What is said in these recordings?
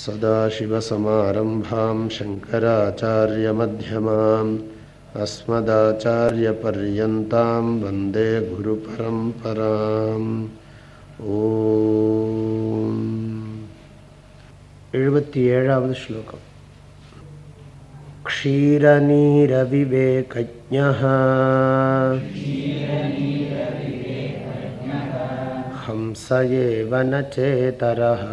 सदाशिवसमारम्भां शङ्कराचार्यमध्यमाम् अस्मदाचार्यपर्यन्तां वन्दे गुरुपरम्पराम् ॐ எழுபத்தி ஏழாவது ஸ்லோகம் क्षीरनीरविवेकज्ञः हंस एव न चेतरः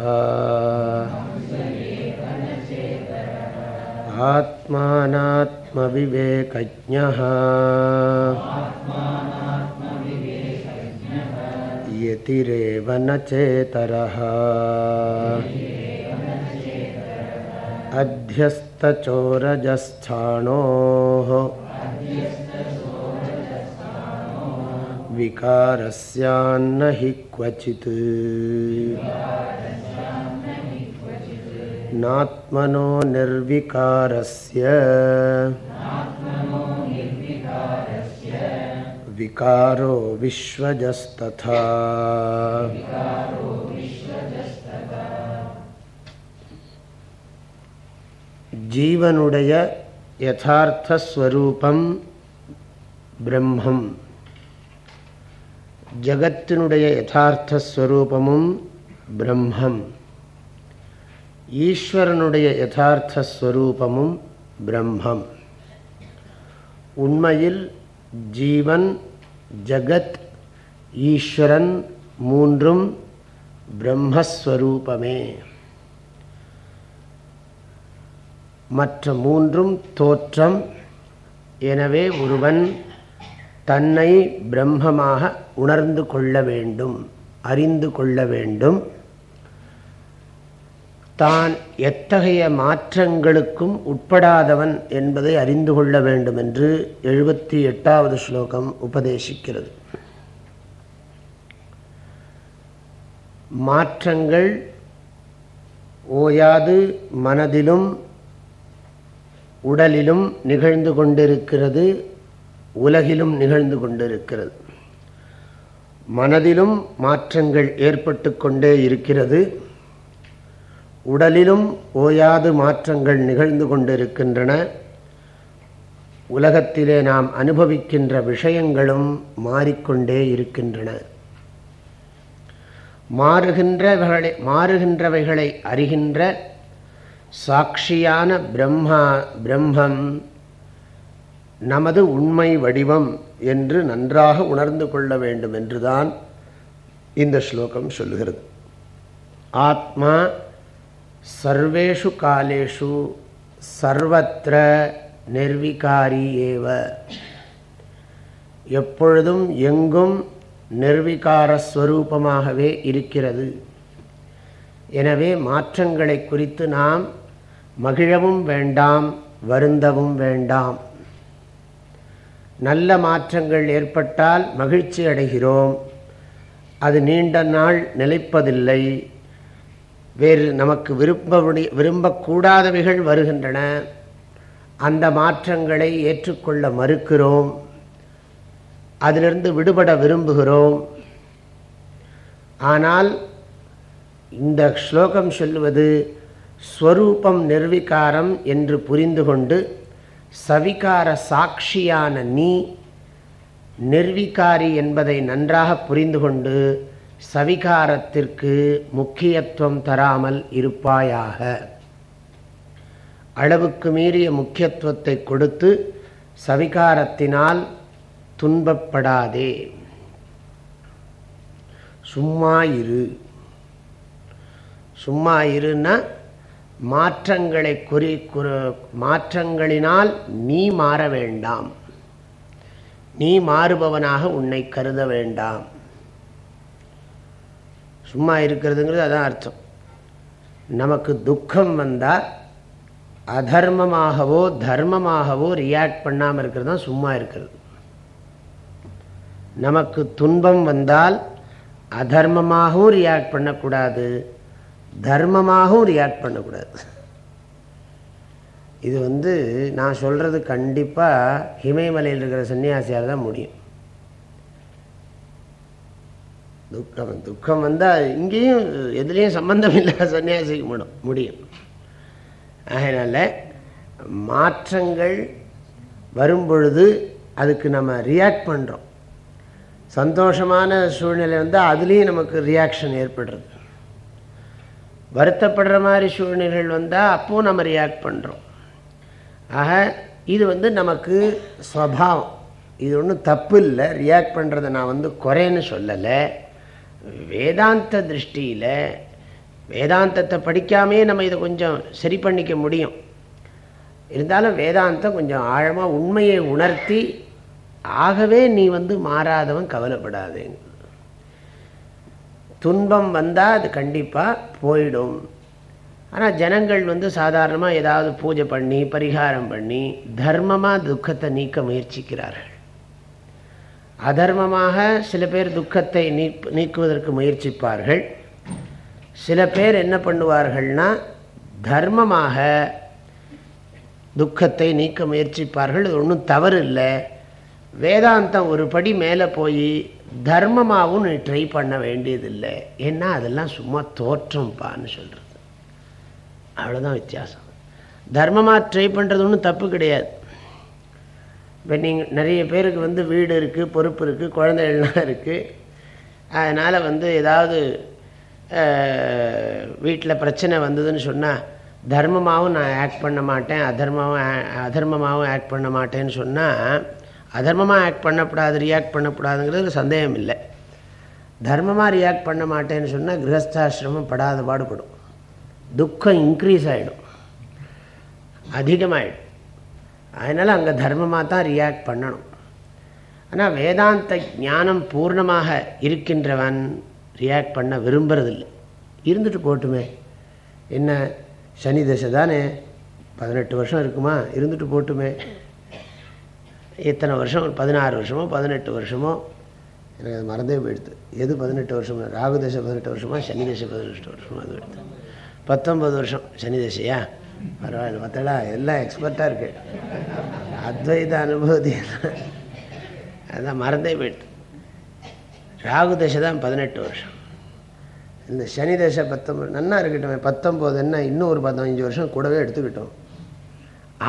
आत्मानात्मविवेकज्ञः। यतिरेव न चेतरः। अध्यस्तचोरजस्थाणोः विकारस्यान्न नात्मनो निर्विकारस्य विकारो विश्वजस्तथा ஜீவனுடைய யதார்த்த ஸ்வரூபம் பிரம்மம் ஜகத்தினுடைய யதார்த்த ஸ்வரூபமும் பிரம்மம் ஈஸ்வரனுடைய யதார்த்த ஸ்வரூபமும் பிரம்மம். உண்மையில் ஜீவன் ஜகத் ஈஸ்வரன் மூன்றும் பிரம்மஸ்வரூபமே. மற்ற மூன்றும் தோற்றம். எனவே ஒருவன் தன்னை பிரம்மமாக உணர்ந்து கொள்ள வேண்டும் அறிந்து கொள்ள வேண்டும். தான் எத்தகைய மாற்றங்களுக்கும் உட்படாதவன் என்பதை அறிந்து கொள்ள வேண்டும் என்று எழுபத்தி எட்டாவது ஸ்லோகம் உபதேசிக்கிறது. மாற்றங்கள் ஓயாது மனதிலும் உடலிலும் நிகழ்ந்து கொண்டிருக்கிறது உலகிலும் நிகழ்ந்து கொண்டிருக்கிறது. மனதிலும் மாற்றங்கள் ஏற்பட்டு கொண்டே இருக்கிறது. உடலிலும் ஓயாது மாற்றங்கள் நிகழ்ந்து கொண்டிருக்கின்றன. உலகத்திலே நாம் அனுபவிக்கின்ற விஷயங்களும் மாறிக்கொண்டே இருக்கின்றன. மாறுகின்றவைகளை மாறுகின்றவைகளை அறிகின்ற சாட்சியான பிரம்மா பிரம்மம் நமது உண்மை வடிவம் என்று நன்றாக உணர்ந்து கொள்ள வேண்டும் என்றுதான் இந்த ஸ்லோகம் சொல்லுகிறது. ஆத்மா சர்வேஷு காலேஷு சர்வத்திர நிர்விகாரி ஏவ. எப்பொழுதும் எங்கும் நிர்விகாரஸ்வரூபமாகவே இருக்கிறது. எனவே மாற்றங்களை குறித்து நாம் மகிழவும் வேண்டாம் வருந்தவும் வேண்டாம். நல்ல மாற்றங்கள் ஏற்பட்டால் மகிழ்ச்சி அடைகிறோம். அது நீண்ட நாள் நிலைப்பதில்லை. வேறு நமக்கு விரும்ப விரும்பக்கூடாதவைகள் வருகின்றன. அந்த மாற்றங்களை ஏற்றுக்கொள்ள மறுக்கிறோம். அதிலிருந்து விடுபட விரும்புகிறோம். ஆனால் இந்த ஸ்லோகம் சொல்வது ஸ்வரூபம் நிர்விகாரம் என்று புரிந்து கொண்டு சவிகார சாட்சியான நீ நிர்விகாரி என்பதை நன்றாக புரிந்து கொண்டு சவிகாரத்திற்கு முக்கியத்துவம் தராமல் இருப்பாயாக. அளவுக்கு மீறிய முக்கியத்துவத்தை கொடுத்து சவிகாரத்தினால் துன்பப்படாதே. சும்மா இரு. சும்மா இருன்னா மாற்றங்களை குறி மாற்றங்களினால் நீ மாற வேண்டாம். நீ மாறுபவனாக உன்னை கருத வேண்டாம். சும்மா இருக்கிறதுங்கிறது அதான் அர்த்தம். நமக்கு துக்கம் வந்தால் அதர்மமாகவோ தர்மமாகவோ ரியாக்ட் பண்ணாமல் இருக்கிறது தான் சும்மா இருக்கிறது. நமக்கு துன்பம் வந்தால் அதர்மமாகவும் ரியாக்ட் பண்ணக்கூடாது தர்மமாகவும் ரியாக்ட் பண்ணக்கூடாது. இது வந்து நான் சொல்கிறது கண்டிப்பாக இமயமலையில் இருக்கிற சன்னியாசியால் தான் முடியும். துக்கம் துக்கம் வந்தால் இங்கேயும் எதுலேயும் சம்பந்தம் இல்லாத சன்னியாசிக்கு முடியும் முடியும். அதனால் மாற்றங்கள் வரும்பொழுது அதுக்கு நம்ம ரியாக்ட் பண்ணுறோம் சந்தோஷமான சூழ்நிலை வந்தால் அதுலேயும் நமக்கு ரியாக்ஷன் ஏற்படுறது. வருத்தப்படுற மாதிரி சூழ்நிலைகள் வந்தால் அப்போது நம்ம ரியாக்ட் பண்ணுறோம் ஆக இது வந்து நமக்கு ஸ்வபாவம் இது ஒன்றும் தப்பு இல்லை. ரியாக்ட் பண்ணுறதை நான் வந்து குறைன்னு சொல்லலை. வேதாந்த திருஷ்டியில் வேதாந்தத்தை படிக்காமே நம்ம இதை கொஞ்சம் சரி பண்ணிக்க முடியும். இருந்தாலும் வேதாந்தம் கொஞ்சம் ஆழமாக உண்மையை உணர்த்தி ஆகவே நீ வந்து மாறாதவன் கவலைப்படாது. துன்பம் வந்தால் அது கண்டிப்பாக போயிடும். ஆனால் ஜனங்கள் வந்து சாதாரணமாக ஏதாவது பூஜை பண்ணி பரிகாரம் பண்ணி தர்மமாக துக்கத்தை நீக்க முயற்சிக்கிறார்கள். அதர்மமாக சில பேர் துக்கத்தை நீக்குவதற்கு முயற்சிப்பார்கள். சில பேர் என்ன பண்ணுவார்கள்னா தர்மமாக துக்கத்தை நீக்க முயற்சிப்பார்கள். இது ஒன்றும் தவறு இல்லை. வேதாந்தம் ஒரு படி மேலே போய் தர்மமாகவும் நீ ட்ரை பண்ண வேண்டியதில்லை. ஏன்னா அதெல்லாம் சும்மா தோற்றம்ப்பான்னு சொல்கிறது அவ்வளோதான் வித்தியாசம். தர்மமாக ட்ரை பண்ணுறது ஒன்றும் தப்பு கிடையாது. இப்போ நீங்கள் நிறைய பேருக்கு வந்து வீடு இருக்குது பொறுப்பு இருக்குது குழந்தைகள்லாம் இருக்குது அதனால் வந்து ஏதாவது வீட்டில் பிரச்சனை வந்ததுன்னு சொன்னால் தர்மமாகவும் நான் ஆக்ட் பண்ண மாட்டேன் அதர்மமாகவும் அதர்மமாகவும் ஆக்ட் பண்ண மாட்டேன்னு சொன்னால் அதர்மமாக ஆக்ட் பண்ணக்கூடாது ரியாக்ட் பண்ணக்கூடாதுங்கிறது சந்தேகம் இல்லை. தர்மமாக ரியாக்ட் பண்ண மாட்டேன்னு சொன்னால் கிரகஸ்தாசிரமம் படாத பாடுபடும். துக்கம் இன்க்ரீஸ் ஆகிடும் அதிகமாகிடும் அதனால் அங்கே தர்மமாக தான் ரியாக்ட் பண்ணணும். ஆனால் வேதாந்த ஞானம் பூர்ணமாக இருக்கின்றவன் ரியாக்ட் பண்ண விரும்புறதில்லை. இருந்துட்டு போட்டுமே. என்ன? சனி தசை தானே? பதினெட்டு வருஷம் இருக்குமா? இருந்துட்டு போட்டுமே. எத்தனை வருஷம்? பதினாறு வருஷமோ? பதினெட்டு வருஷமோ? எனக்கு அது மறந்தே போயிடுது. எது பதினெட்டு வருஷம்? ராகு தசை பதினெட்டு வருஷமா? சனி தசை பதினெட்டு வருஷமா? அது எடுத்து பத்தொம்பது வருஷம் சனி தசையா? பரவாயில்ல பார்த்தடா எல்லாம் எக்ஸ்பர்ட்டாக இருக்கு. அத்வைத அனுபூதி. அதான் மறந்தே போயிட்டு. ராகு தசை தான் பதினெட்டு வருஷம். இந்த சனி தசை பத்தொம்பது நன்னா இருக்கட்டும் பத்தொம்போது என்ன இன்னும் ஒரு பதினஞ்சு வருஷம் கூடவே எடுத்துக்கிட்டோம்.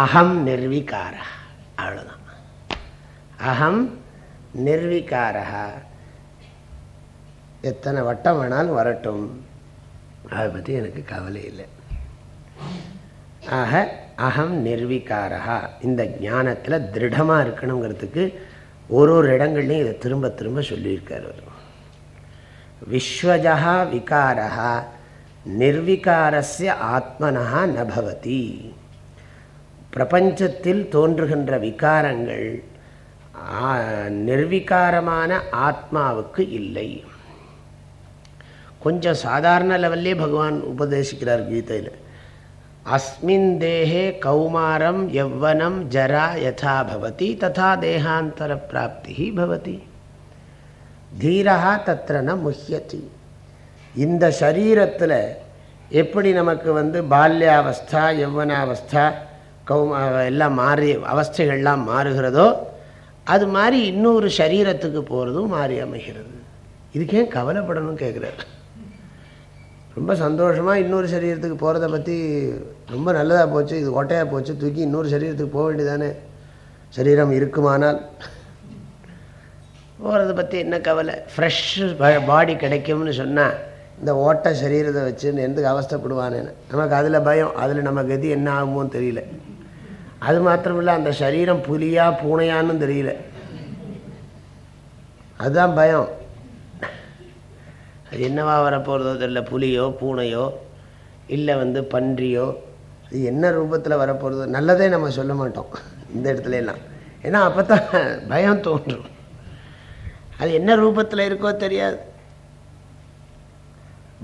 அகம் நிர்வீகாரா அவ்வளோதான் அகம் நிர்வீகாரா. எத்தனை வட்டம் வேணாலும் வரட்டும். அதை பற்றி எனக்கு கவலை இல்லை. ஆக அகம் நிர்வீகாரா இந்த ஞானத்தில் திருடமாக இருக்கணுங்கிறதுக்கு ஒரு ஒரு இடங்கள்லையும் இதை திரும்ப திரும்ப சொல்லியிருக்கார் அவர். விஸ்வஜா விகாரா நிர்விகாரஸ்ய ஆத்மனா நபவதி. பிரபஞ்சத்தில் தோன்றுகின்ற விகாரங்கள் நிர்விகாரமான ஆத்மாவுக்கு இல்லை. கொஞ்சம் சாதாரண லெவல்லே பகவான் உபதேசிக்கிறார் கீதையில். அஸ்மின் தேகே கௌமாரம் யவ்வனம் ஜரா யதா பவதி ததா தேகாந்தர பிராப்தி பவதி தீரகா தத்திர ந இந்த சரீரத்தில் எப்படி நமக்கு வந்து பால்யாவஸ்தா யௌவனாவஸ்தா கௌமா எல்லாம் மாறி அவஸ்தைகள்லாம் மாறுகிறதோ அது மாதிரி இன்னொரு சரீரத்துக்கு போகிறதும் மாறி அமைகிறது. இதுக்கே கவலைப்படணும்னு கேட்குறாரு ரொம்ப சந்தோஷமாக இன்னொரு சரீரத்துக்கு போகிறத பற்றி ரொம்ப நல்லதாக போச்சு இது ஒட்டையாக போச்சு தூக்கி இன்னொரு சரீரத்துக்கு போக வேண்டியதானே? சரீரம் இருக்குமானால்? போகிறத பற்றி என்ன கவலை? ஃப்ரெஷ் பாடி கிடைக்கும்னு சொன்னால் இந்த ஓட்ட சரீரத்தை வச்சுன்னு எந்தக்கு அவஸ்தப்படுவானேன்னு நமக்கு அதில் பயம் அதில் நம்ம கதி என்ன ஆகுமோன்னு தெரியல. அது மாத்திரமில்லை அந்த சரீரம் புலியா பூனையான்னு தெரியல. அதுதான் பயம். அது என்னவா வரப்போகிறதோ தெரியல புலியோ பூனையோ இல்லை வந்து பன்றியோ அது என்ன ரூபத்தில் வரப்போகிறது நல்லதே நம்ம சொல்ல மாட்டோம். இந்த இடத்துல எல்லாம். ஏன்னா அப்போ தான் பயம் தோன்றும். அது என்ன ரூபத்தில் இருக்கோ தெரியாது.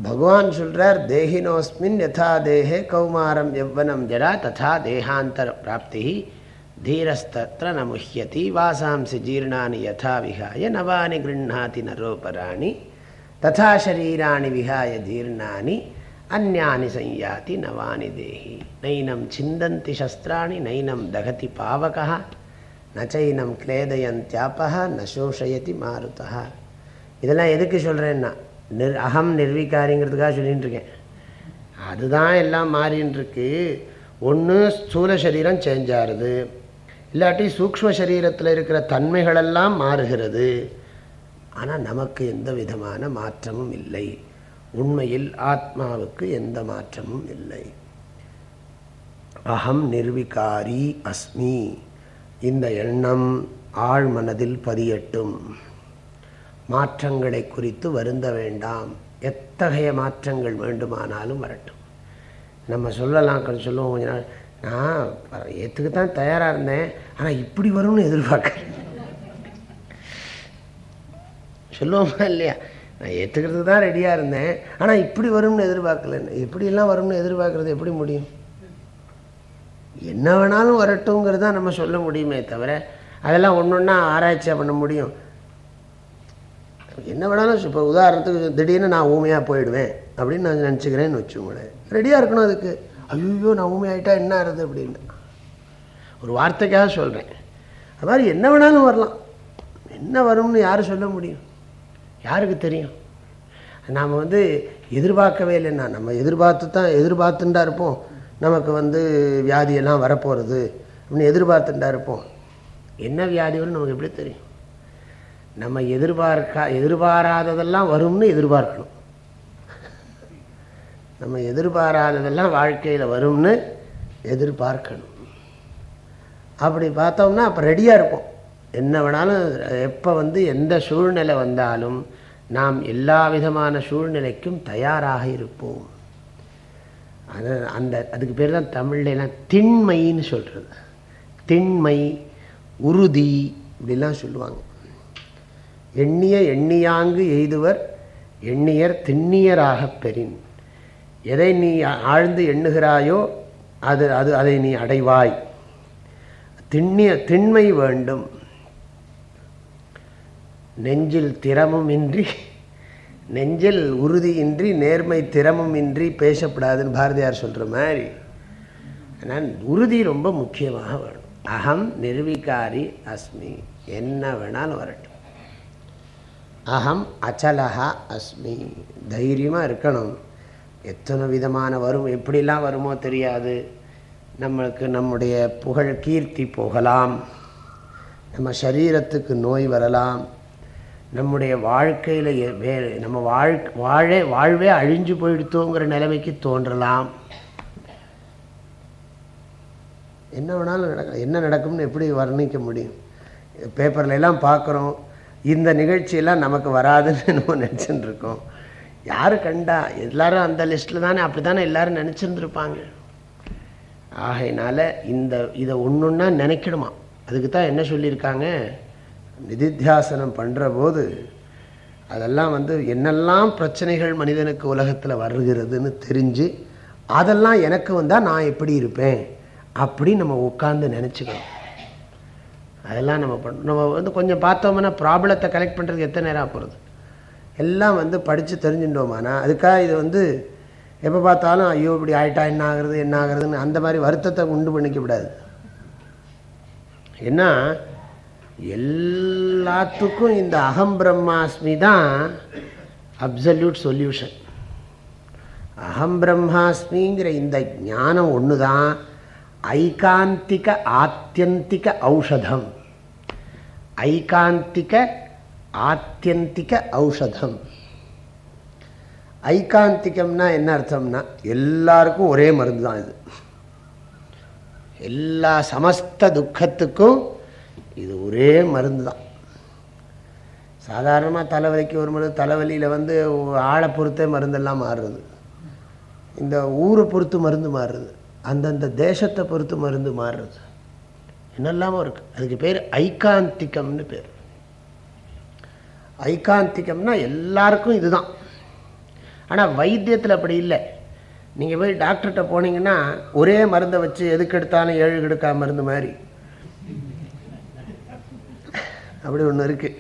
பகவான் சொல்கிறார் தேகினோஸ்மின் யதா தேகே கௌமாரம் எவ்வனம் ஜரா ததா தேகாந்தர பிராப்தி தீரஸ்தத்ர ந முஹ்யதி வாசாம்சி ஜீர்ணானி யதா விஹாய நவானி கிருண்ணாதி நரோபராணி ததா ஷரீராணி விஹாய ஜீர்ணானி அந்நானி சஞ்யாதி நவானி தேஹி நைனம் சிந்தந்தி சஸ்திராணி நைனம் தகதி பாவகா நச்சைனம் கிளேதயந்தியாப்பா ந மாருதா இதெல்லாம் எதுக்கு சொல்கிறேன்னா நிர் அகம் நிர்வீகாரிங்கிறதுக்காக சொல்லிகிட்டு இருக்கேன் அதுதான் எல்லாம் மாறின்ட்டுருக்கு ஒன்று ஸ்தூல சரீரம் சேஞ்ச் ஆகுது இல்லாட்டி சூக்ம சரீரத்தில் இருக்கிற தன்மைகளெல்லாம் மாறுகிறது ஆனால் நமக்கு எந்த விதமான மாற்றமும் இல்லை உண்மையில் ஆத்மாவுக்கு எந்த மாற்றமும் இல்லை. அகம் நிர்விகாரி அஸ்மி. இந்த எண்ணம் ஆழ் மனதில் பதியட்டும். மாற்றங்களை குறித்து வருந்த வேண்டாம். எத்தகைய மாற்றங்கள் வேண்டுமானாலும் வரட்டும். நம்ம சொல்லலாம் கொஞ்சம் சொல்லுவோம் கொஞ்ச நாள். நான் ஏற்றுக்கு தான் தயாராக இருந்தேன். ஆனால் இப்படி வரும்னு எதிர்பார்க்குறேன் சொல்லுவோமா இல்லையா? நான் ஏற்றுக்கிறதுக்கு தான் ரெடியாக இருந்தேன். ஆனால் இப்படி வரும்னு எதிர்பார்க்கல. எப்படியெல்லாம் வரும்னு எதிர்பார்க்குறது எப்படி முடியும்? என்ன வேணாலும் வரட்டுங்கிறது தான் நம்ம சொல்ல முடியுமே தவிர அதெல்லாம் ஒன்று ஒன்றா ஆராய்ச்சியாக பண்ண முடியும். என்ன வேணாலும் இப்போ உதாரணத்துக்கு திடீர்னு நான் ஊமையாக போயிடுவேன் அப்படின்னு நான் நினச்சிக்கிறேன்னு வச்சுக்கோங்களேன். ரெடியாக இருக்கணும் அதுக்கு. ஐயோ நான் ஊமையாயிட்டா என்ன ஆறுது அப்படின்னு. ஒரு வார்த்தைக்காக சொல்கிறேன் அது மாதிரி என்ன வேணாலும் வரலாம். என்ன வரும்னு யார் சொல்ல முடியும்? யாருக்கு தெரியும்? நாம் வந்து எதிர்பார்க்கவே இல்லைன்னா நம்ம எதிர்பார்த்து தான் எதிர்பார்த்துட்டா இருப்போம். நமக்கு வந்து வியாதியெல்லாம் வரப்போகிறது அப்படின்னு எதிர்பார்த்துட்டா இருப்போம். என்ன வியாதி வரும் நமக்கு எப்படி தெரியும்? நம்ம எதிர்பார்க்கா எதிர்பாராததெல்லாம் வரும்னு எதிர்பார்க்கணும். நம்ம எதிர்பாராததெல்லாம் வாழ்க்கையில் வரும்னு எதிர்பார்க்கணும். அப்படி பார்த்தோம்னா அப்போ ரெடியாக இருப்போம். என்ன வேணாலும் எப்போ வந்து எந்த சூழ்நிலை வந்தாலும் நாம் எல்லா விதமான சூழ்நிலைக்கும் தயாராக இருப்போம். அது அந்த அதுக்கு பேர் தான் தமிழ்லாம் திண்மைன்னு சொல்கிறது திண்மை உறுதி இப்படிலாம் சொல்லுவாங்க. எண்ணிய எண்ணியாங்கு எய்துவர் எண்ணியர் திண்ணியராக பெறின். எதை நீ ஆழ்ந்து எண்ணுகிறாயோ அது அது அதை நீ அடைவாய். திண்ணிய திண்மை வேண்டும். நெஞ்சில் திறமும் இன்றி நெஞ்சில் உறுதியின்றி நேர்மை திறமும் இன்றி பேசப்படாதுன்னு பாரதியார் சொல்கிற மாதிரி. ஆனால் உறுதி ரொம்ப முக்கியமாக வேணும். அகம் நிர்வீகாரி அஸ்மி. என்ன வேணாலும் வரட்டும். அகம் அச்சலகா அஸ்மி. தைரியமாக இருக்கணும். எத்தனை விதமான வரும் எப்படிலாம் வருமோ தெரியாது. நம்மளுக்கு நம்முடைய புகழ் கீர்த்தி போகலாம். நம்ம சரீரத்துக்கு நோய் வரலாம். நம்முடைய வாழ்க்கையில் வே நம்ம வாழ் வாழே வாழ்வே அழிஞ்சு போயிடுத்தோங்கிற நிலைமைக்கு தோன்றலாம். என்ன வேணாலும் நடக்கும் என்ன நடக்கும்னு எப்படி வர்ணிக்க முடியும்? பேப்பர்ல எல்லாம் பார்க்குறோம் இந்த நிகழ்ச்சியெல்லாம் நமக்கு வராதுன்னு நம்ம நினச்சிட்டு இருக்கோம் யார் கண்டா? எல்லாரும் அந்த லிஸ்ட்டில் தானே அப்படி தானே எல்லோரும் நினச்சிருந்துருப்பாங்க. ஆகையினால இந்த இதை ஒன்று ஒன்றா நினைக்கணுமா? அதுக்கு தான் என்ன சொல்லியிருக்காங்க? நிதித்தியாசனம் பண்ணுற போது அதெல்லாம் வந்து என்னெல்லாம் பிரச்சனைகள் மனிதனுக்கு உலகத்தில் வருகிறதுன்னு தெரிஞ்சு அதெல்லாம் எனக்கு வந்தால் நான் எப்படி இருப்பேன் அப்படி நம்ம உட்காந்து நினச்சிக்கணும். அதெல்லாம் நம்ம பண்ண நம்ம வந்து கொஞ்சம் பார்த்தோம்னா ப்ராப்ளத்தை கலெக்ட் பண்ணுறதுக்கு எத்தனை நேரம் போகிறது எல்லாம் வந்து படித்து தெரிஞ்சுட்டோமானா அதுக்காக இது வந்து எப்போ பார்த்தாலும் ஐயோ இப்படி ஆயிட்டா என்ன ஆகுறது என்ன ஆகுறதுன்னு அந்த மாதிரி வருத்தத்தை உண்டு பண்ணிக்க விடாது ஏன்னா எல்லாத்துக்கும் இந்த அகம் பிரம்மாஸ்மி தான் அப்சல்யூட் சொல்யூஷன் அகம் பிரம்மாஸ்மிங்கிற இந்த ஞானம் ஒன்று தான் ஐகாந்திக ஆத்தியந்திக ஔஷதம். ஐகாந்திக ஆத்தியந்திக ஔஷதம். ஐகாந்திகம்னா என்ன அர்த்தம்னா எல்லாருக்கும் ஒரே மருந்து தான் இது. எல்லா சமஸ்த துக்கத்துக்கும் இது ஒரே மருந்து தான். சாதாரணமாக தலைவலிக்கு ஒரு மருந்து தலைவலியில் வந்து ஆளை பொறுத்தே மருந்தெல்லாம் மாறுறது. இந்த ஊரை பொறுத்து மருந்து மாறுறது அந்தந்த தேசத்தை பொறுத்து மருந்து மாறுறது. என்னெல்லாமோ இருக்குது அதுக்கு பேர் ஐகாந்திகம்னு பேர். ஐகாந்திகம்னா எல்லாருக்கும் இதுதான். ஆனால் வைத்தியத்தில் அப்படி இல்லை. நீங்கள் போய் டாக்டர்கிட்ட போனீங்கன்னா ஒரே மருந்தை வச்சு எதுக்கு எடுத்தாலும் ஏழு கெடுக்கா மருந்து மாதிரி. அப்படி ஒன்று இருக்குது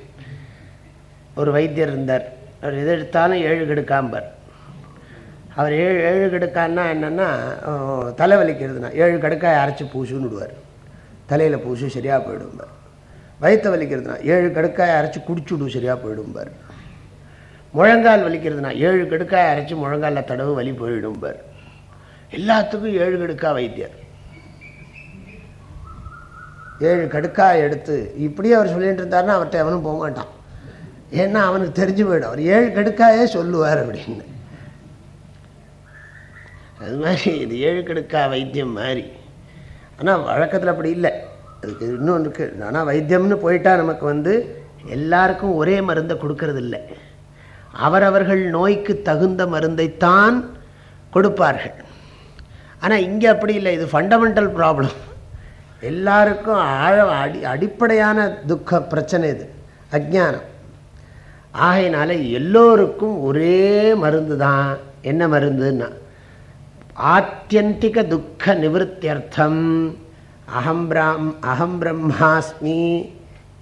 ஒரு வைத்தியர் இருந்தார். அவர் எது எடுத்தாலும் ஏழு கெடுக்காம்பார் அவர் ஏழு ஏழு கெடுக்கான்னா என்னென்னா தலைவலிக்கிறதுனா ஏழு கடுக்காய் அரைச்சி பூசுன்னு விடுவார். தலையில் பூசு சரியாக போயிடும்பார். வயிற்று வலிக்கிறதுனா ஏழு கடுக்காய் அரைச்சி குடிச்சுடு சரியாக போயிடும்பார். முழங்கால் வலிக்கிறதுனா ஏழு கடுக்காய் அரைச்சி முழங்காலில் தடவு வலி போயிடும்பார். எல்லாத்துக்கும் ஏழு கடுக்கா வைத்தியர். ஏழு கடுக்காய் எடுத்து இப்படியே அவர் சொல்லிட்டு இருந்தாருன்னா அவர்கிட்ட எவனும் போக மாட்டான். ஏன்னா அவனுக்கு தெரிஞ்சு போயிடும். அவர் ஏழு கடுக்காயே சொல்லுவார் அப்படின்னு. அது மாதிரி இது ஏழு கடுக்கா வைத்தியம் மாதிரி. ஆனால் வழக்கத்தில் அப்படி இல்லை. அதுக்கு இன்னும் இருக்குது ஆனால் வைத்தியம்னு போயிட்டால் நமக்கு வந்து எல்லாருக்கும் ஒரே மருந்தை கொடுக்கறது இல்லை அவரவர்கள் நோய்க்கு தகுந்த மருந்தைத்தான் கொடுப்பார்கள். ஆனால் இங்கே அப்படி இல்லை. இது ஃபண்டமெண்டல் ப்ராப்ளம் எல்லாருக்கும் ஆழ அடி அடிப்படையான துக்க பிரச்சனை இது அஜானம் ஆகையினால எல்லோருக்கும் ஒரே மருந்து தான். என்ன மருந்துன்னா ஆத்தியந்திக துக்க நிவத்தியர்த்தம் அகம் பிராம் அகம் பிரம்மாஸ்மி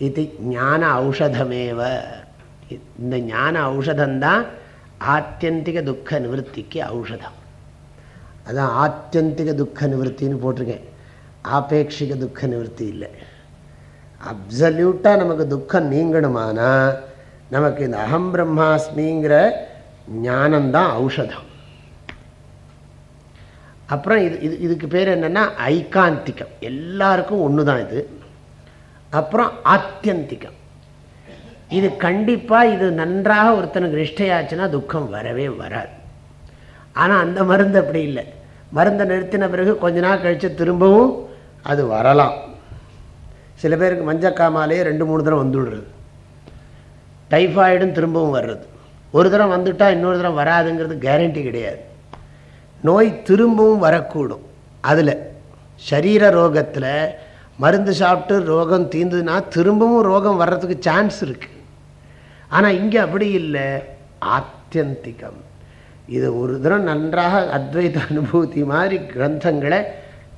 இது ஞான ஔஷதமேவ. இந்த ஞான ஔஷதம்தான் ஆத்தியந்திக துக்க நிவர்த்திக்கு ஔஷதம். அதான் ஆத்தியந்திக துக்க நிவர்த்தின்னு போட்டிருக்கேன். ஆபேட்சிக துக்க நிவர்த்தி இல்லை. அப்சல்யூட்டாக நமக்கு துக்கம் நீங்கணுமானா நமக்கு இந்த அகம் பிரம்மாஸ்மிங்கிற ஞானம்தான் ஔஷதம். அப்புறம் இது இது இதுக்கு பேர் என்னென்னா ஐகாந்திகம். எல்லாருக்கும் ஒன்று தான் இது. அப்புறம் ஆத்தியந்திகம். இது கண்டிப்பாக இது நன்றாக ஒருத்தனுக்கு நிஷ்டையாச்சுன்னா துக்கம் வரவே வராது. ஆனால் அந்த மருந்து அப்படி இல்லை. மருந்தை நிறுத்தின பிறகு கொஞ்ச நாள் கழித்து திரும்பவும் அது வரலாம். சில பேருக்கு மஞ்சக்காமாலேயே ரெண்டு மூணு தடவை வந்துவிடுறது டைஃபாய்டும் திரும்பவும் வர்றது. ஒரு தடவை வந்துட்டால் இன்னொரு தடவை வராதுங்கிறது கேரண்டி கிடையாது. நோய் திரும்பவும் வரக்கூடும். அதில் சரீர ரோகத்தில் மருந்து சாப்பிட்டு ரோகம் தீர்ந்ததுன்னா திரும்பவும் ரோகம் வர்றதுக்கு சான்ஸ் இருக்குது ஆனால் இங்கே அப்படி இல்லை. ஆத்தியந்திகம். இது ஒரு தரம் நன்றாக அத்வைத அனுபூதி மாதிரி கிரந்தங்களை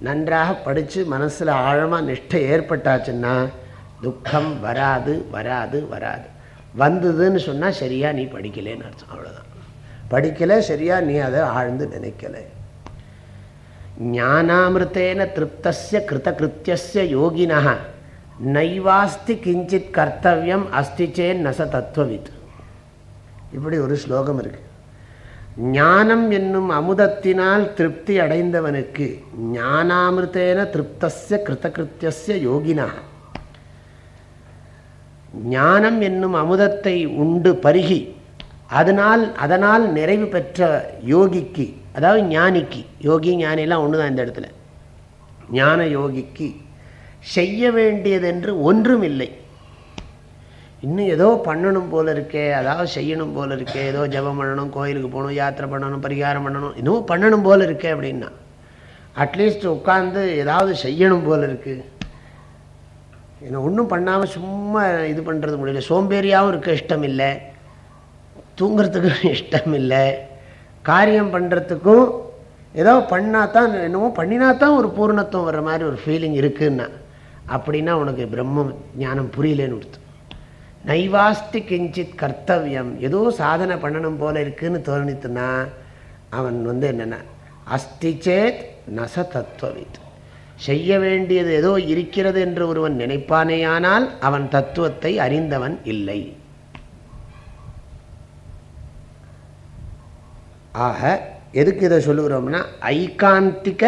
நன்றாக படித்து மனசில் ஆழமாக நிஷ்டை ஏற்பட்டாச்சுன்னா துக்கம் வராது வராது வராது. வந்ததுன்னு சொன்னால் சரியாக நீ படிக்கலேன்னு அர்த்தம். அவ்வளோதான் படிக்கலை சரியாக நீ அதை ஆழ்ந்து நினைக்கலை. ஞானாமிருத்தேன திருப்தஸ்ய கிருத்தகிருத்திய யோகினா நைவாஸ்தி கிஞ்சித் கர்த்தவியம் அஸ்திச்சேன் நச தத்துவவித். இப்படி ஒரு ஸ்லோகம் இருக்குது ஞானம் என்னும் அமுதத்தினால் திருப்தி அடைந்தவனுக்கு ஞானாமிருத்தேன திருப்தஸ்ய கிருத்தகிருத்திய யோகினா. ஞானம் என்னும் அமுதத்தை உண்டு பருகி அதனால் அதனால் நிறைவு பெற்ற யோகிக்கு அதாவது ஞானிக்கு யோகி ஞானிலாம் ஒன்று தான் இந்த இடத்துல. ஞான யோகிக்கு செய்ய வேண்டியது என்று ஒன்றும் இல்லை இன்னும் ஏதோ பண்ணணும் போல இருக்கே அதாவது செய்யணும் போல இருக்கே ஏதோ ஜபம் பண்ணணும் கோயிலுக்கு போகணும் யாத்திரை பண்ணணும் பரிகாரம் பண்ணணும் இன்னும் பண்ணணும் போல இருக்கே அப்படின்னா அட்லீஸ்ட் உட்காந்து ஏதாவது செய்யணும் போல இருக்குது ஏன்னா ஒன்றும் பண்ணாமல் சும்மா இது பண்ணுறது முடியல. சோம்பேறியாகவும் இருக்க இஷ்டம் இல்லை தூங்கிறதுக்கும் இஷ்டம் இல்லை காரியம் பண்ணுறதுக்கும் ஏதோ பண்ணால் தான் என்னமோ பண்ணினா தான் ஒரு பூர்ணத்துவம் வர்ற மாதிரி ஒரு ஃபீலிங் இருக்குன்னா அப்படின்னா உனக்கு பிரம்ம ஞானம் புரியலேன்னு கொடுத்து நைவாஸ்தி கிஞ்சித் கர்த்தவியம். ஏதோ சாதனை பண்ணணும் போல இருக்குன்னு தோணித்துனா அவன் வந்து என்னென்ன அஸ்தி சேத் நச தத்துவவித். செய்ய வேண்டியது ஏதோ இருக்கிறது என்று ஒருவன் நினைப்பானேயானால் அவன் தத்துவத்தை அறிந்தவன் இல்லை. ஆக எதுக்கு இதை சொல்லுகிறோம்னா ஐகாந்திக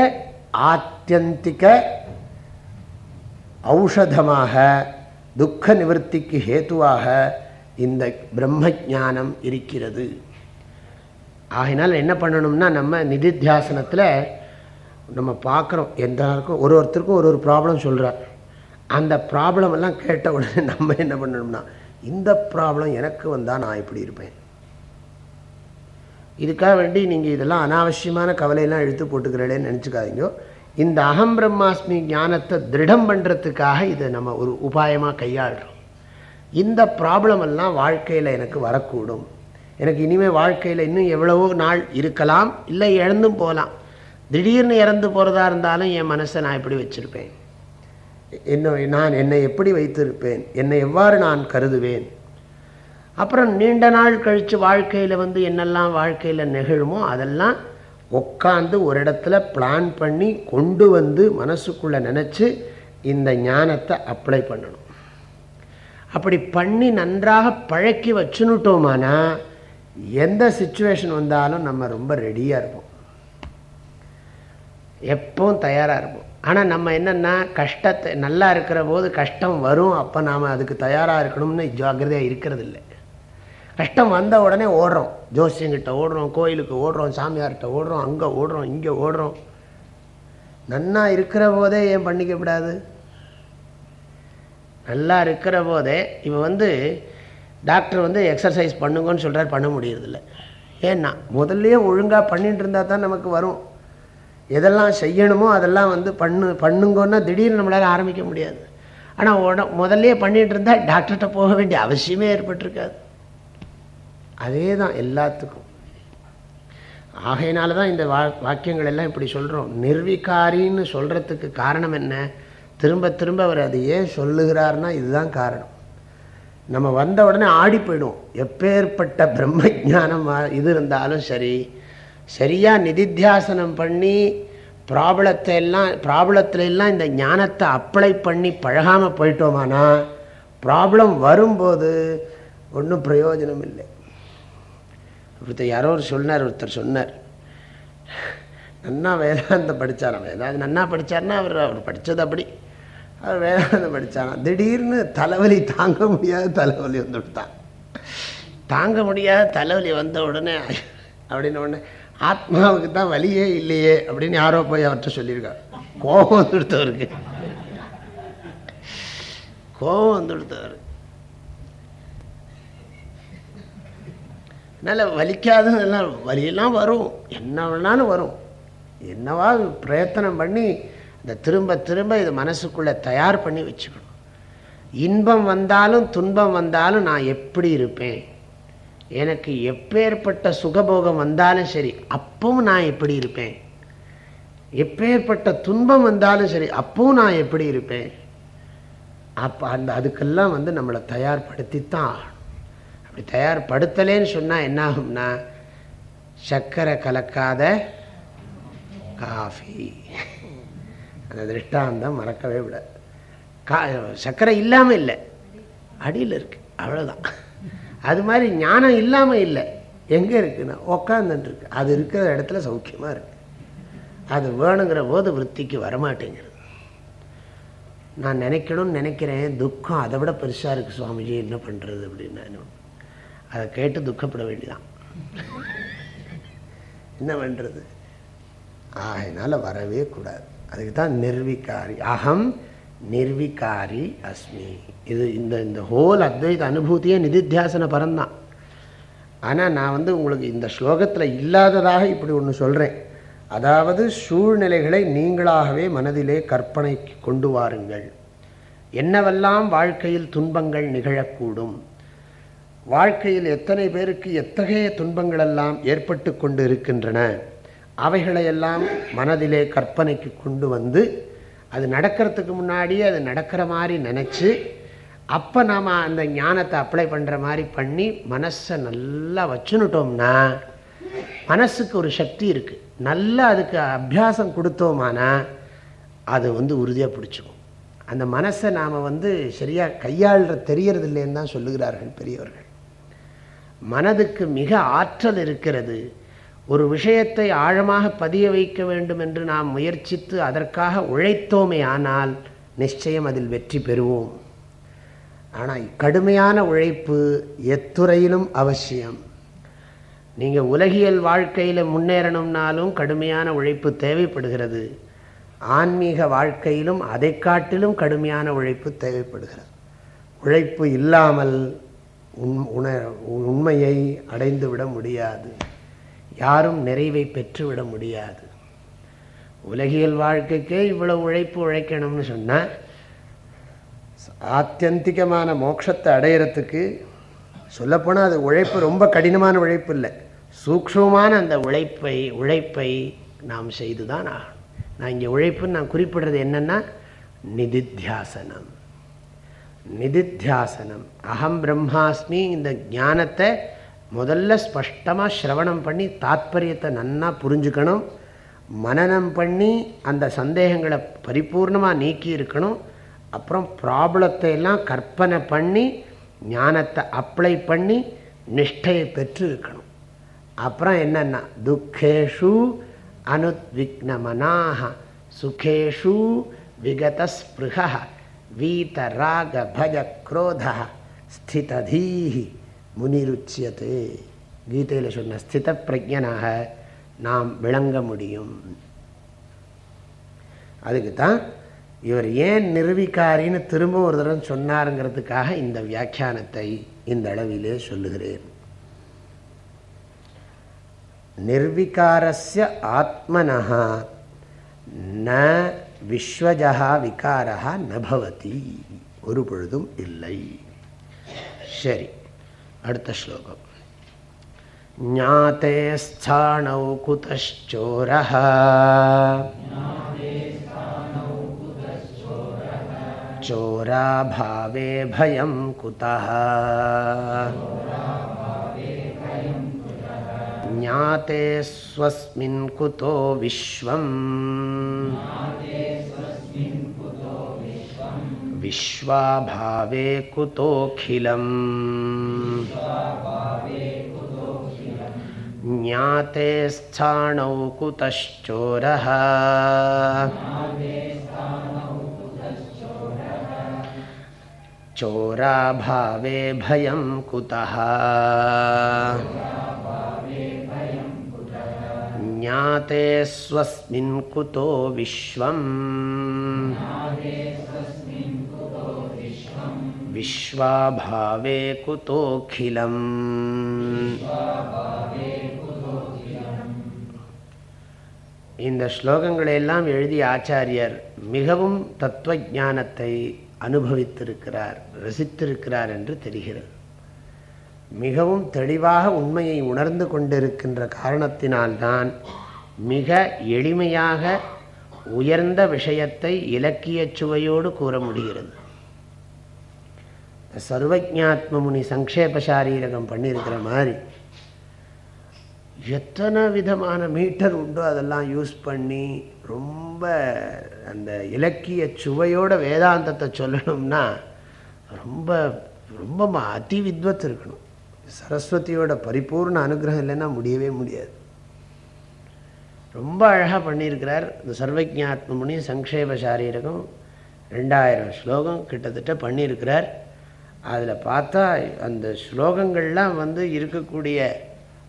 ஆத்தியந்திக ஔஷதமாக துக்க நிவர்த்திக்கு ஹேத்துவாக இந்த பிரம்ம ஜானம் இருக்கிறது. ஆகினால் என்ன பண்ணணும்னா நம்ம நிதித்தியாசனத்தில் நம்ம பார்க்குறோம். எல்லாருக்கும் ஒரு ஒருத்தருக்கும் ஒரு ஒரு ப்ராப்ளம் சொல்கிறார் அந்த ப்ராப்ளம் எல்லாம் கேட்ட உடனே நம்ம என்ன பண்ணணும்னா இந்த ப்ராப்ளம் எனக்கு வந்தால் நான் இப்படி இருப்பேன். இதுக்காக வேண்டி நீங்கள் இதெல்லாம் அனாவசியமான கவலையெல்லாம் இழுத்து போட்டுக்கிறேன்னு நினச்சிக்காதீங்க. இந்த அகம் பிரம்மாஸ்மி ஞானத்தை திருடம் பண்ணுறதுக்காக இதை நம்ம ஒரு உபாயமாக கையாளுறோம். இந்த ப்ராப்ளம் எல்லாம் வாழ்க்கையில் எனக்கு வரக்கூடும். எனக்கு இனிமேல் வாழ்க்கையில் இன்னும் எவ்வளவோ நாள் இருக்கலாம் இல்லை இழந்தும் போகலாம். திடீர்னு இறந்து போகிறதா இருந்தாலும் என் மனசை நான் எப்படி வச்சுருப்பேன்? என்ன நான் என்னை எப்படி வைத்திருப்பேன்? என்னை எவ்வாறு நான் கருதுவேன்? அப்புறம் நீண்ட நாள் கழித்து வாழ்க்கையில் வந்து என்னெல்லாம் வாழ்க்கையில் நெகிழுமோ அதெல்லாம் உட்காந்து ஒரு இடத்துல பிளான் பண்ணி கொண்டு வந்து மனசுக்குள்ளே நினச்சி இந்த ஞானத்தை அப்ளை பண்ணணும். அப்படி பண்ணி நன்றாக பழக்கி வச்சுனுட்டோமானா எந்த சுச்சுவேஷன் வந்தாலும் நம்ம ரொம்ப ரெடியாக இருப்போம். எப்பவும் தயாராக இருப்போம். ஆனால் நம்ம என்னென்னா கஷ்டத்தை நல்லா இருக்கிற போது கஷ்டம் வரும் அப்போ நாம் அதுக்கு தயாராக இருக்கணும்னு ஜாக்கிரதையாக இருக்கிறதில்லை. கஷ்டம் வந்த உடனே ஓடுறோம். ஜோசியங்கிட்ட ஓடுறோம் கோயிலுக்கு ஓடுறோம் சாமியார்கிட்ட ஓடுறோம் அங்கே ஓடுறோம் இங்கே ஓடுறோம். நன்னா இருக்கிற போதே ஏன் பண்ணிக்கப்படாது நல்லா இருக்கிற போதே இவன் வந்து டாக்டர் வந்து எக்ஸசைஸ் பண்ணுங்கன்னு சொல்கிறார் பண்ண முடியறதில்ல. ஏன்னா முதல்லையே ஒழுங்காக பண்ணிட்டு இருந்தால் தான் நமக்கு வரும். எதெல்லாம் செய்யணுமோ அதெல்லாம் வந்து பண்ணு பண்ணுங்கன்னா திடீர்னு நம்மளால் ஆரம்பிக்க முடியாது. ஆனால் உட முதல்லையே பண்ணிகிட்டு இருந்தால் டாக்டர்கிட்ட போக வேண்டிய அவசியமே ஏற்பட்டிருக்காது. அதே தான் எல்லாத்துக்கும். ஆகையினால தான் இந்த வா வாக்கியங்கள் எல்லாம் இப்படி சொல்கிறோம் நிர்விகாரின்னு சொல்கிறதுக்கு காரணம் என்ன? திரும்ப திரும்ப அவர் அது ஏன் சொல்லுகிறார்னா இதுதான் காரணம். நம்ம வந்த உடனே ஆடி போயிடும் எப்பேற்பட்ட பிரம்ம ஜானம் இது இருந்தாலும் சரி. சரியாக நிதித்தியாசனம் பண்ணி ப்ராப்ளத்தை எல்லாம் ப்ராப்ளத்துல எல்லாம் இந்த ஞானத்தை அப்ளை பண்ணி பழகாமல் போயிட்டோமானா ப்ராப்ளம் வரும்போது ஒன்றும் பிரயோஜனம் இல்லை ஒருத்தர் யாரோ ஒரு சொன்னார் ஒருத்தர் சொன்னார். நன்னா வேதாந்தம் படித்தாராம் வேதாந்தம் நன்னா படித்தார்னா அவர் அவர் படித்தது அப்படி. அவர் வேதாந்தம் படித்தாராம் திடீர்னு தலைவலி தாங்க முடியாத தலைவலி வந்து விட்டான். தாங்க முடியாத தலைவலி வந்த உடனே அப்படின்னு உடனே ஆத்மாவுக்கு தான் வலியே இல்லையே அப்படின்னு யாரோ போய் அவர்கிட்ட சொல்லியிருக்கார். கோபம் வந்துடுத்தவருக்கு கோபம் வந்துடுத்தவருக்கு அதனால் வலிக்காததெல்லாம் வலியெல்லாம் வரும். என்ன வேணாலும் வரும். என்னவா பிரயத்தனம் பண்ணி இந்த திரும்ப திரும்ப இது மனசுக்குள்ளே தயார் பண்ணி வச்சுக்கணும். இன்பம் வந்தாலும் துன்பம் வந்தாலும் நான் எப்படி இருப்பேன்? எனக்கு எப்பேற்பட்ட சுகபோகம் வந்தாலும் சரி அப்பவும் நான் எப்படி இருப்பேன்? எப்பேற்பட்ட துன்பம் வந்தாலும் சரி அப்பவும் நான் எப்படி இருப்பேன்? அப்போ அந்த அதுக்கெல்லாம் வந்து நம்மளை தயார்படுத்தித்தான் அப்படி தயார்படுத்தலேன்னு சொன்னால் என்ன ஆகும்னா சர்க்கரை கலக்காத காஃபி. அந்த திருஷ்டாந்தம் மறக்கவே விட கா சர்க்கரை இல்லாமல் இல்லை. அடியில் இருக்குது அவ்வளோதான் அது மாதிரி ஞானம் இல்லாமல் இல்லை. எங்கே இருக்குன்னா உக்காந்துட்டுருக்கு அது இருக்கிற இடத்துல சௌக்கியமாக இருக்குது அது வேணுங்கிற போது விற்பிக்கு வரமாட்டேங்கிறது நான் நினைக்கணும்னு நினைக்கிறேன். துக்கம் அதை விட பெருசாக இருக்குது சுவாமிஜி என்ன பண்ணுறது அப்படின்னு அதை கேட்டு துக்கப்பட வேண்டிதான். என்ன பண்ணுறது ஆகையினால வரவே கூடாது. அதுக்கு தான் நிர்விகாரி. அகம் நிர்விகாரி அஸ்மி. இது இந்த இந்த ஹோல் அத்வைத அனுபூதியே நிதித்தியாசன பரம்தான். ஆனால் நான் வந்து உங்களுக்கு இந்த ஸ்லோகத்தில் இல்லாததாக இப்படி ஒன்று சொல்கிறேன் அதாவது சூழ்நிலைகளை நீங்களாகவே மனதிலே கற்பனை கொண்டு வாருங்கள். என்னவெல்லாம் வாழ்க்கையில் துன்பங்கள் நிகழக்கூடும்? வாழ்க்கையில் எத்தனை பேருக்கு எத்தகைய துன்பங்களெல்லாம் ஏற்பட்டு கொண்டு இருக்கின்றன அவைகளையெல்லாம் மனதிலே கற்பனைக்கு கொண்டு வந்து அது நடக்கிறதுக்கு முன்னாடியே அது நடக்கிற மாதிரி நினச்சி அப்போ நாம் அந்த ஞானத்தை அப்ளை பண்ணுற மாதிரி பண்ணி மனசை நல்லா வச்சுனுட்டோம்னா மனசுக்கு ஒரு சக்தி இருக்குது நல்லா அதுக்கு அபியாசம் கொடுத்தோமானா அது வந்து உறுதியாக பிடிச்சிக்கும். அந்த மனசை நாம் வந்து சரியாக கையாளுற தெரியறது இல்லைன்னு தான் சொல்லுகிறார்கள் பெரியவர்கள். மனதுக்கு மிக ஆற்றல் இருக்கிறது. ஒரு விஷயத்தை ஆழமாக பதிய வைக்க வேண்டும் என்று நாம் முயற்சித்து அதற்காக உழைத்தோமே ஆனால் நிச்சயம் அதில் வெற்றி பெறுவோம். ஆனால் கடுமையான உழைப்பு எத்துறையிலும் அவசியம். நீங்கள் உலகியல் வாழ்க்கையில் முன்னேறணும்னாலும் கடுமையான உழைப்பு தேவைப்படுகிறது. ஆன்மீக வாழ்க்கையிலும் அதை காட்டிலும் கடுமையான உழைப்பு தேவைப்படுகிறது. உழைப்பு இல்லாமல் உண் உண உண்மையை அடைந்து விட முடியாது. யாரும் நிறைவை பெற்றுவிட முடியாது. உலகியல் வாழ்க்கைக்கே இவ்வளோ உழைப்பு உழைக்கணும்னு சொன்னால் ஆத்தியந்திகமான மோட்சத்தை அடையிறதுக்கு சொல்லப்போனால் அது உழைப்பு ரொம்ப கடினமான உழைப்பு இல்லை. சூக்ஷமான அந்த உழைப்பை உழைப்பை நாம் செய்து தான் ஆகணும். நான் இங்கே உழைப்புன்னு நான் குறிப்பிடுறது என்னென்னா நிதித்தியாசனம். நிதித்தியாசனம். அகம் பிரம்மாஸ்மி இந்த ஞானத்தை முதல்ல ஸ்பஷ்டமாக ஸ்ரவணம் பண்ணி தாத்பரியத்தை நன்னா புரிஞ்சுக்கணும். மனநம் பண்ணி அந்த சந்தேகங்களை பரிபூர்ணமாக நீக்கி இருக்கணும். அப்புறம் ப்ராப்ளத்தை எல்லாம் கற்பனை பண்ணி ஞானத்தை அப்ளை பண்ணி நிஷ்டையை பெற்று இருக்கணும். அப்புறம் என்னென்னா துக்கேஷு அனுத்விக்னமனாக சுகேஷு விகதஸ்பிருக வீதராக ஸ்திததீஹி முனிருச்சியது. கீதையில் சொன்ன ஸ்தித பிரஜனாக நாம் விளங்க முடியும். அதுக்கு தான் இவர் ஏன் நிரூபிக்காரின்னு திரும்ப ஒரு தடவை சொன்னாருங்கிறதுக்காக இந்த வியாக்கியானத்தை இந்த அளவிலே சொல்லுகிறேன். நிர்விகாரஸ்ய ஆத்மனா ந விஸ்வஜா விகாரா நபவதி ஒரு பொழுதும் இல்லை சரி அடுத்த ஸ்லோகம் ஞாத்தே ஸ்தானௌ குதச்சோரः चोराभावे भयं कुतः ज्ञाते स्वस्मिन् कुतो विश्वम् विश्वाभावे कुतोऽखिलम्। ज्ञाते स्थाणौ कुतश्चोरः। चोराभावे भयं कुतः। ज्ञाते स्वस्मिन् कुतो विश्वम्। विश्वाभावे कुतोऽखिलम् இந்த ஸ்லோகங்களை எல்லாம் எழுதிய ஆச்சாரியர் மிகவும் தத்துவ ஞானத்தை அனுபவித்திருக்கிறார் ரசித்திருக்கிறார் என்று தெரிகிறது மிகவும் தெளிவாக உண்மையை உணர்ந்து கொண்டிருக்கின்ற காரணத்தினால்தான் மிக எளிமையாக உயர்ந்த விஷயத்தை இலக்கிய சுவையோடு கூற முடிகிறது சர்வஜாத்ம முனி சங்கேப சாரீரகம் பண்ணியிருக்கிற மாதிரி எத்தனை விதமான மீட்டர் உண்டோ அதெல்லாம் யூஸ் பண்ணி ரொம்ப அந்த இலக்கிய சுவையோட வேதாந்தத்தை சொல்லணும்னா ரொம்ப ரொம்ப அதி வித்வத் இருக்கணும். சரஸ்வதியோட பரிபூர்ண அனுகிரகம் இல்லைன்னா முடியவே முடியாது. ரொம்ப அழகாக பண்ணியிருக்கிறார் இந்த சர்வஜாத்ம முனி சங்கேப சாரீரகம். ரெண்டாயிரம் ஸ்லோகம் கிட்டத்தட்ட பண்ணியிருக்கிறார். அதில் பார்த்தா அந்த ஸ்லோகங்கள்லாம் வந்து இருக்கக்கூடிய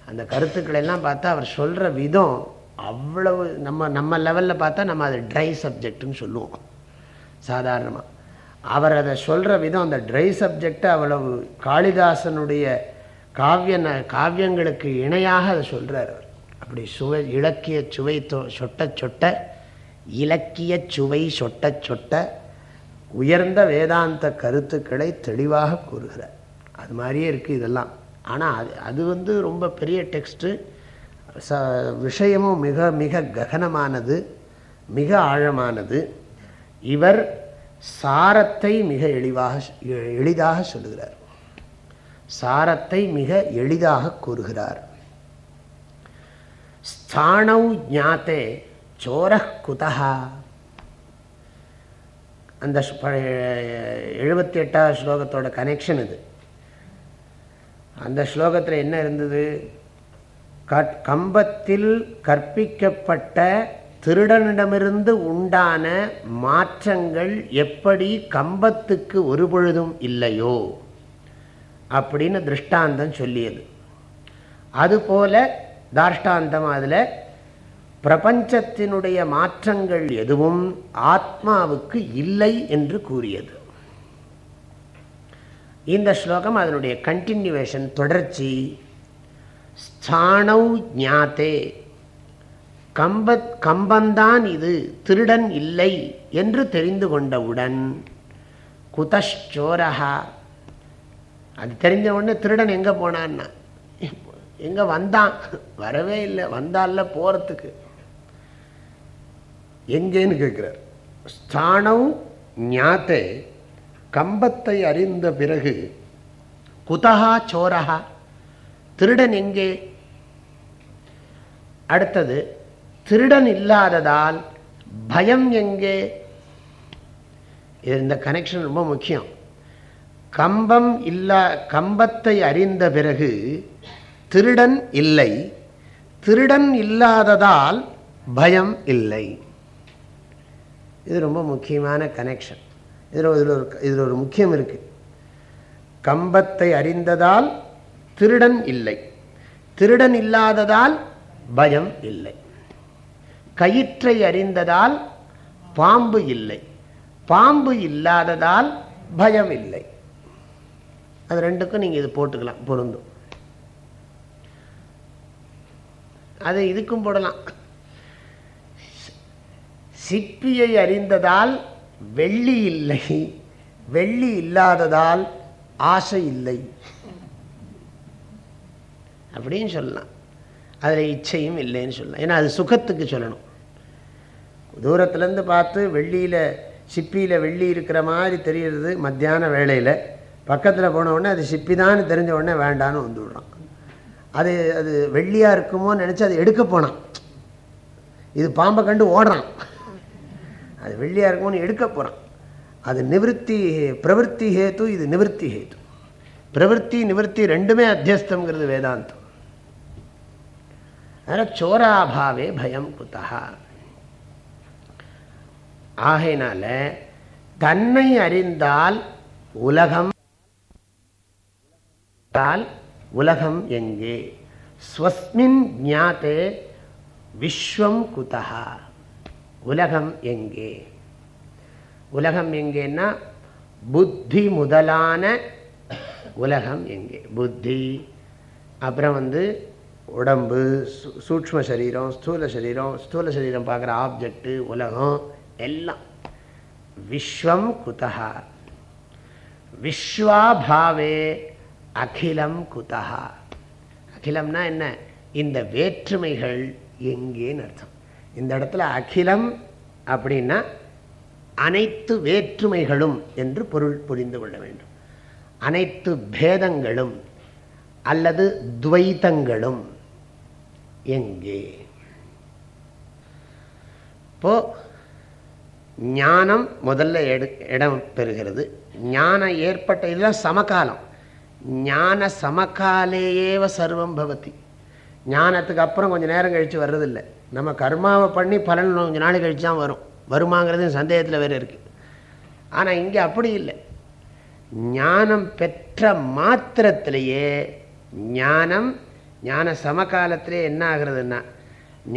அந்த கருத்துக்களை எல்லாம் பார்த்தா அவர் சொல்கிற விதம் அவ்வளவு நம்ம நம்ம லெவலில் பார்த்தா நம்ம அது ட்ரை சப்ஜெக்ட்னு சொல்லுவோம். சாதாரணமாக அவர் அதை சொல்கிற விதம் அந்த ட்ரை சப்ஜெக்டை அவ்வளவு காளிதாசனுடைய காவிய காவியங்களுக்கு இணையாக அதை சொல்கிறார் அவர். அப்படி சுவை இலக்கிய சுவை சொட்ட சொட்ட இலக்கிய சுவை சொட்ட சொட்ட உயர்ந்த வேதாந்த கருத்துக்களை தெளிவாக கூறுகிறார். அது மாதிரியே இருக்குது இதெல்லாம். ஆனால் அது அது வந்து ரொம்ப பெரிய டெக்ஸ்ட்டு. ச விஷயமும் மிக மிக ககனமானது மிக ஆழமானது. இவர் சாரத்தை மிக எளிவாக எளிதாக சொல்லுகிறார். சாரத்தை மிக எளிதாக கூறுகிறார். ஸ்தானௌ ஜாத்தே சோர குதா அந்த எழுபத்தி எட்டாவது ஸ்லோகத்தோட கனெக்ஷன் இது. அந்த ஸ்லோகத்தில் என்ன இருந்தது? கம்பத்தில் கற்பிக்கப்பட்ட திருடனிடமிருந்து உண்டான மாற்றங்கள் எப்படி கம்பத்துக்கு ஒரு பொழுதும் இல்லையோ? அப்படின்னு திருஷ்டாந்தம் சொல்லியது. அதுபோல தாஷ்டாந்தம் அதில் பிரபஞ்சத்தினுடைய மாற்றங்கள் எதுவும் ஆத்மாவுக்கு இல்லை என்று கூறியது. இந்த ஸ்லோகம் அதனுடைய கண்டினியூவேஷன் தொடர்ச்சி. ஸ்தானௌ ஞாத்தே. கம்ப கம்பந்தான் இது திருடன் இல்லை என்று தெரிந்து கொண்டவுடன் குதஷ்சோரஹா. அது தெரிஞ்ச உடனே திருடன் எங்கே போனான்னா? எங்கே வந்தான்? வரவே இல்லை வந்தால போகிறதுக்கு எங்கேன்னு கேட்குறார். ஸ்தானம் ஞாத்தே கம்பத்தை அறிந்த பிறகு குதகா சோரஹா திருடன் எங்கே? அடுத்தது திருடன் இல்லாததால் பயம் எங்கே? இந்த கனெக்ஷன் ரொம்ப முக்கியம். கம்பம் இல்லா கம்பத்தை அறிந்த பிறகு திருடன் இல்லை. திருடன் இல்லாததால் பயம் இல்லை. இது ரொம்ப முக்கியமான கனெக்ஷன் இதில் இதில் ஒரு இதில் ஒரு முக்கியம் இருக்குது கம்பத்தை அறிந்ததால் திருடன் இல்லை. திருடன் இல்லாததால் பயம் இல்லை. கயிற்றை அறிந்ததால் பாம்பு இல்லை. பாம்பு இல்லாததால் பயம் இல்லை. அது ரெண்டுக்கும் நீங்கள் இது போட்டுக்கலாம் பொருந்தும். அதை இதுக்கும் போடலாம். சிப்பியை அறிந்ததால் வெள்ளி இல்லை. வெள்ளி இல்லாததால் ஆசை இல்லை. அப்படின்னு சொல்லலாம். அதில் இச்சையும் இல்லைன்னு சொல்லலாம். ஏன்னா அது சுகத்துக்கு சொல்லணும். தூரத்துலேருந்து பார்த்து வெள்ளியில் சிப்பியில் வெள்ளி இருக்கிற மாதிரி தெரிகிறது மத்தியான வேளையில். பக்கத்தில் போன உடனே அது சிப்பி தான் தெரிஞ்ச உடனே வேண்டான்னு வந்து விடுறான். அது அது வெள்ளியாக இருக்குமோன்னு நினச்சி அதை எடுக்க போனான். இது பாம்பை கண்டு ஓடுறான். அது வெள்ளியாக இருக்கும்னு எடுக்க போகிறான் அது நிவர்த்தி பிரவருத்தி ஹேத்து இது நிவர்த்தி ஹேத்து. பிரவருத்தி நிவர்த்தி ரெண்டுமே அத்தியஸ்தங்கிறது வேதாந்தம். அதனால் சோராபாவே பயம் குத்தா ஆகையினால தன்னை அறிந்தால் உலகம் உலகம் எங்கே? ஸ்வஸ்மின் ஜாத்தே விஸ்வம் குதா உலகம் எங்கே? உலகம் எங்கேன்னா புத்தி முதலான உலகம் எங்கே? புத்தி. அப்புறம் வந்து உடம்பு சூக்ம சரீரம் ஸ்தூல சரீரம் ஸ்தூல சரீரம் பார்க்குற ஆப்ஜெக்டு உலகம் எல்லாம். விஸ்வம் குதா விஸ்வாபாவே அகிலம் குதா அகிலம்னா என்ன? இந்த வேற்றுமைகள் எங்கேன்னு அர்த்தம். இந்த இடத்துல அகிலம் அப்படின்னா அனைத்து வேற்றுமைகளும் என்று பொருள் புரிந்து கொள்ள வேண்டும். அனைத்து பேதங்களும் அல்லது துவைத்தங்களும் எங்கே? இப்போ ஞானம் முதல்ல எடு இடம் பெறுகிறது. ஞானம் ஏற்பட்ட இதெல்லாம் சமகாலம். ஞான சமகாலேயேவ சர்வம் பவதி. ஞானத்துக்கு அப்புறம் கொஞ்சம் நேரம் கழித்து வர்றதில்லை. நம்ம கர்மாவை பண்ணி பலன் கொஞ்சம் நாள் கழித்து தான் வரும். வருமாங்கிறது சந்தேகத்தில் வேறு இருக்குது ஆனால் இங்கே அப்படி இல்லை. ஞானம் பெற்ற மாத்திரத்திலேயே ஞானம் ஞான சமகாலத்திலே என்ன ஆகுறதுன்னா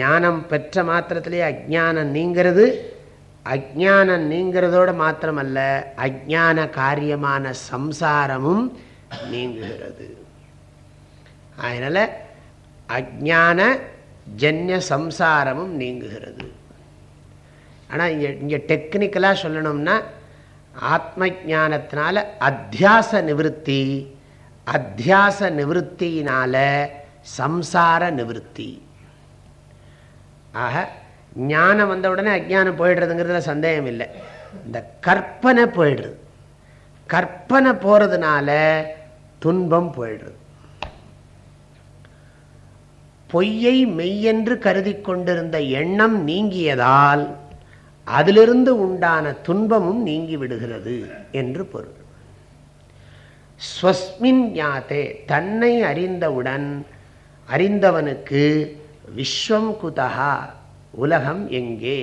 ஞானம் பெற்ற மாத்திரத்திலே அஜானம் நீங்கிறது அஜானம் நீங்கிறதோடு மாத்திரமல்ல அஜான காரியமான சம்சாரமும் நீங்குகிறது. அதனால் அஜான ஜன்ய சம்சாரமும் நீங்குகிறது. ஆனால் இங்கே இங்கே டெக்னிக்கலாக சொல்லணும்னா ஆத்ம ஜானத்தினால அத்தியாச நிவத்தி அத்தியாச நிவத்தியினால சம்சார நிவத்தி ஆக ஞானம் வந்த உடனே அஜானம் போயிடுறதுங்கிறதுல சந்தேகம் இல்லை இந்த கற்பனை போயிடுறது கற்பனை போகிறதுனால துன்பம் போயிடுறது பொய்யை மெய்யென்று கருதி கொண்டிருந்த எண்ணம் நீங்கியதால் அதிலிருந்து உண்டான துன்பமும் நீங்கி விடுகிறது என்று பொருள். ஸ்வஸ்மின் ஞாத்தே தன்னை அறிந்தவுடன் அறிந்தவனுக்கு விஸ்வம் குதகா உலகம் எங்கே?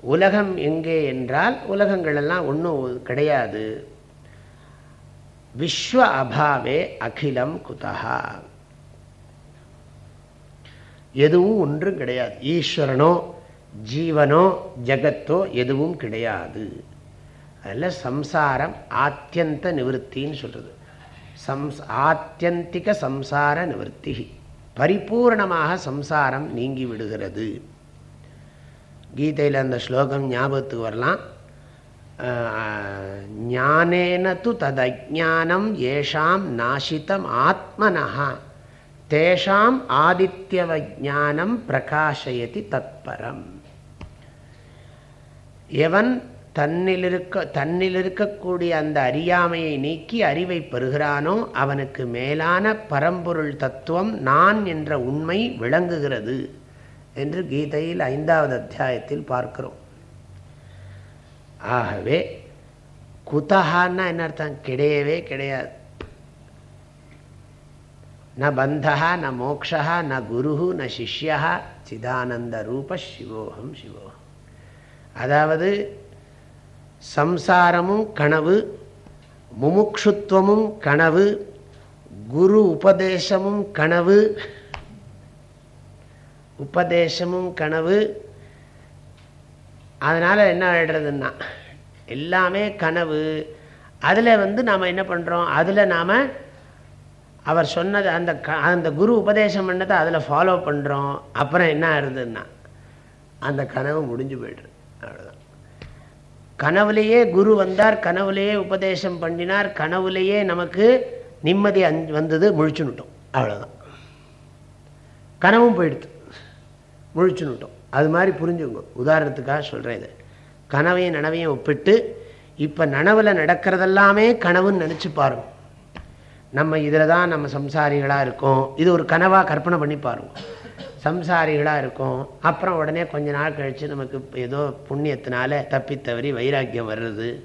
உலகம் எங்கே என்றால் உலகங்கள் எல்லாம் ஒன்றும் கிடையாது. விஸ்வ அபாவே அகிலம் குதா எதுவும் ஒன்றும் கிடையாது. ஈஸ்வரனோ ஜீவனோ ஜகத்தோ எதுவும் கிடையாது. அதில் சம்சாரம் ஆத்தியந்த நிவர்த்தின்னு சொல்கிறது சம்ஸ் ஆத்தியந்திக சம்சார நிவர்த்தி. பரிபூர்ணமாக சம்சாரம் நீங்கி விடுகிறது. கீதையில் அந்த ஸ்லோகம் ஞாபகத்துக்கு வரலாம். ஞானேன து ததஜானம் ஏஷாம் நாசித்தம் ஆத்மனஹா. தேஷாம் ஆதித்யவஜானம் பிரகாஷயதி தத்பரம். எவன் தன்னிலிருக்க தன்னிலிருக்கக்கூடிய அந்த அறியாமையை நீக்கி அறிவை பெறுகிறானோ அவனுக்கு மேலான பரம்பொருள் தத்துவம் நான் என்ற உண்மை விளங்குகிறது என்று கீதையில் ஐந்தாவது அத்தியாயத்தில் பார்க்கிறோம். ஆகவே குத்தகான்னா என்ன அர்த்தம்? கிடையவே கிடையாது. ந பந்தா ந மோக்ஷா ந குரு ந சிஷ்யா சிதானந்த ரூப சிவோகம் சிவோகம் அதாவது சம்சாரமும் கனவு முமுக்ஷுத்வமும் கனவு குரு உபதேசமும் கனவு உபதேசமும் கனவு அதனால் என்ன ஆகிடுறதுன்னா எல்லாமே கனவு. அதில் வந்து நாம் என்ன பண்ணுறோம் அதில் நாம் அவர் சொன்னது அந்த க அந்த குரு உபதேசம் பண்ணதை அதில் ஃபாலோ பண்ணுறோம் அப்புறம் என்ன ஆகுதுன்னா அந்த கனவு முடிஞ்சு போய்டுது. அவ்வளோதான் கனவுலேயே குரு வந்தார் கனவுலேயே உபதேசம் பண்ணினார் கனவுலேயே நமக்கு நிம்மதி அஞ் வந்தது முழிச்சுன்னுட்டோம். அவ்வளோதான் கனவும் போயிடுது. முழிச்சுன்னுட்டோம். அது மாதிரி புரிஞ்சுங்க. உதாரணத்துக்காக சொல்கிறேன் இது. கனவையும் நனவையும் ஒப்பிட்டு இப்போ நனவில் நடக்கிறதெல்லாமே கனவுன்னு நினச்சி பாருங்க. நம்ம இதில் தான் நம்ம சம்சாரிகளாக இருக்கோம். இது ஒரு கனவாக கற்பனை பண்ணி பாருங்க. சம்சாரிகளாக இருக்கும். அப்புறம் உடனே கொஞ்ச நாள் கழித்து நமக்கு ஏதோ புண்ணியத்தினால தப்பித்தவறி வைராக்கியம் வர்றது.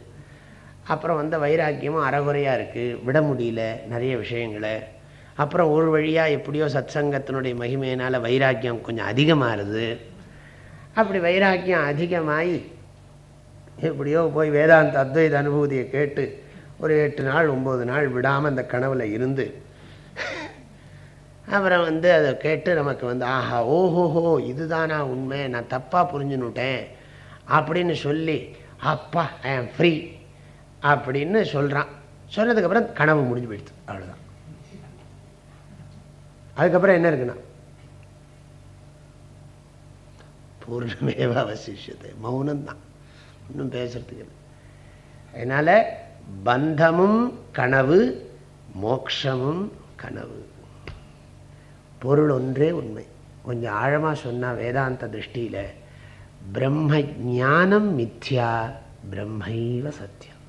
அப்புறம் வந்த வைராக்கியமும் அறகுறையாக இருக்குது விட முடியல நிறைய விஷயங்களை. அப்புறம் ஒரு வழியாக எப்படியோ சத் சங்கத்தினுடைய மகிமையினால் வைராக்கியம் கொஞ்சம் அதிகமாகுது. அப்படி வைராக்கியம் அதிகமாகி எப்படியோ போய் வேதாந்த அத்வைத அனுபூதியை கேட்டு ஒரு எட்டு நாள் ஒம்பது நாள் விடாமல் அந்த கனவில் இருந்து அப்புறம் வந்து அதை கேட்டு நமக்கு வந்து ஆஹா ஓஹோஹோ இதுதானா உண்மை? நான் தப்பாக புரிஞ்சுன்னுட்டேன். அப்படின்னு சொல்லி அப்பா ஐ ஆம் ஃப்ரீ அப்படின்னு சொல்கிறான் சொன்னதுக்கப்புறம் கனவு முடிஞ்சு போயிடுது. அவ்வளோதான் அதுக்கப்புறம் என்ன இருக்குண்ணா பூர்ணமேவ அவசிஷத்தை மௌனம்தான். இன்னும் பேசுறதுக்கு அதனால் பந்தமும் கனவு மோக்ஷமும் கனவு. பொருள் ஒன்றே உண்மை. கொஞ்சம் ஆழமாக சொன்னால் வேதாந்த திருஷ்டியில் பிரம்ம ஜானம் மித்யா பிரம்மைவ சத்தியம்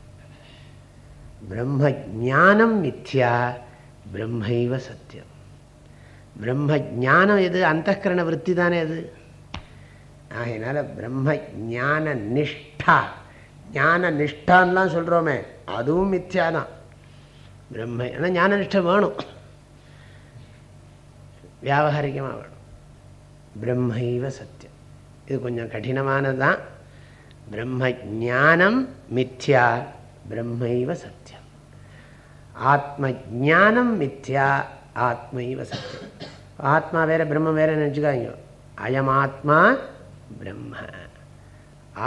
பிரம்ம ஜானம் மித்யா பிரம்மைவ சத்தியம் பிரம்ம ஜானம் எது? அந்தகரண விற்பி தானே அது? ஆகையினால பிரம்ம ஞான நிஷ்டா. ஞான நிஷ்டான்லாம் சொல்கிறோமே அதுவும் மித்யாதான். பிரம்ம ஆனால் ஞான நிஷ்டை வேணும். வியாபகாரிகமாக வேணும். பிரம்மைவ சத்தியம். இது கொஞ்சம் கடினமானது தான் பிரம்ம ஜானம் மித்யா பிரம்மைவ சத்தியம். ஆத்ம ஜானம் மித்யா ஆத்மைவ சத்தியம். ஆத்மா வேற பிரம்ம வேற நினச்சிக்காங்க அயம் ஆத்மா பிரம்ம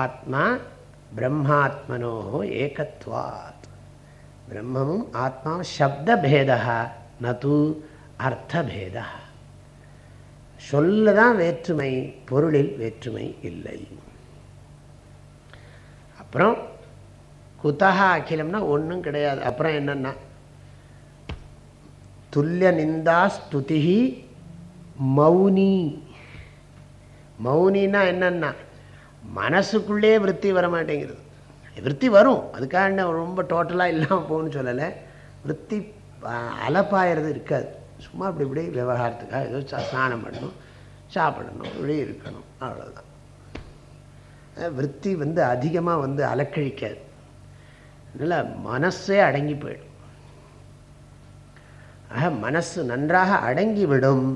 ஆத்மா பிரம்மாத்மனோ ஏகத்வாத் பிரம்மமும் ஆத்மாவும் சப்தபேதா நது அர்த்தபேதா சொல்ல தான் வேற்றுமை பொருளில் வேற்றுமை இல்லை. அப்புறம் குத்தகா அகிலம்னா ஒன்றும் கிடையாது. அப்புறம் என்னன்னா துல்லிய நிந்தா ஸ்துதி மௌனி. மௌனின்னா என்னன்னா மனசுக்குள்ளே விற்பி வர மாட்டேங்கிறது விற்பி வரும். அதுக்காக ரொம்ப டோட்டலாக இல்லாமல் போகணும்னு சொல்லலை. விற்பி அலப்பாயிறது இருக்காது. சும்மா அப்படி இப்படி விவகாரத்துக்காக ஏதோ ஸ்நானம் பண்ணணும் சாப்பிடணும் இப்படி இருக்கணும். அவ்வளோதான் விற்பி வந்து அதிகமாக வந்து அலக்கழிக்காது. அதனால் மனசே அடங்கி போயிடும். ஆக மனசு நன்றாக அடங்கிவிடும்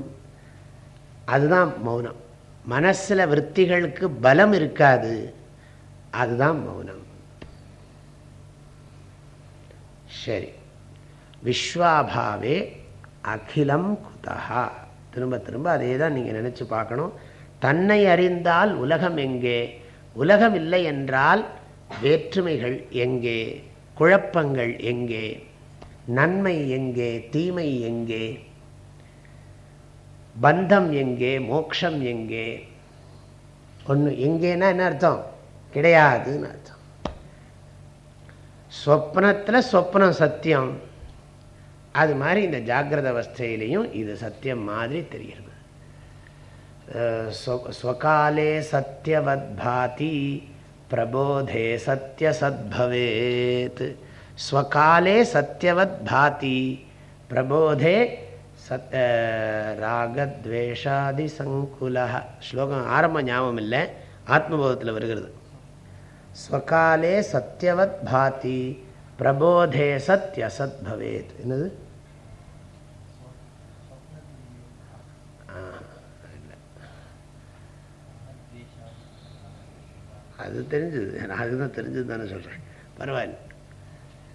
அதுதான் மௌனம். மனசில் விற்த்திகளுக்கு பலம் இருக்காது. அதுதான் மௌனம். சரி. விஸ்வாபாவே அகிலம் குதா திரும்ப திரும்ப அதே தான் நீங்கள் நினச்சி பார்க்கணும். தன்னை அறிந்தால் உலகம் எங்கே? உலகம் இல்லை என்றால் வேற்றுமைகள் எங்கே? குழப்பங்கள் எங்கே? நன்மை எங்கே? தீமை எங்கே? பந்தம் எங்கே மோக்ஷம் எங்கே? ஒன்று எங்கேன்னா என்ன அர்த்தம்? கிடையாதுன்னு அர்த்தம். ஸ்வப்னத்தில் ஸ்வப்னம் சத்தியம். அது மாதிரி இந்த ஜாகிரத அவஸ்தையிலையும் இது சத்தியம் மாதிரி தெரிகிறது. ஸ்வகாலே சத்தியவத் பாதி பிரபோதே சத்திய சத்பவேத் ஸ்வகாலே சத்தியவத் பாதி பிரபோதே சத் ராகத்வேஷாதி சங்குல ஸ்லோகம் ஆரம்ப ஞாபகம் இல்லை ஆத்மபோதத்தில் வருகிறது. ஸ்வகாலே சத்தியவத் பாதி பிரபோதே சத்யசத் பவேத். என்னது? அது தெரிஞ்சது எனக்கு தான் தெரிஞ்சது தானே சொல்கிறேன் பரவாயில்ல.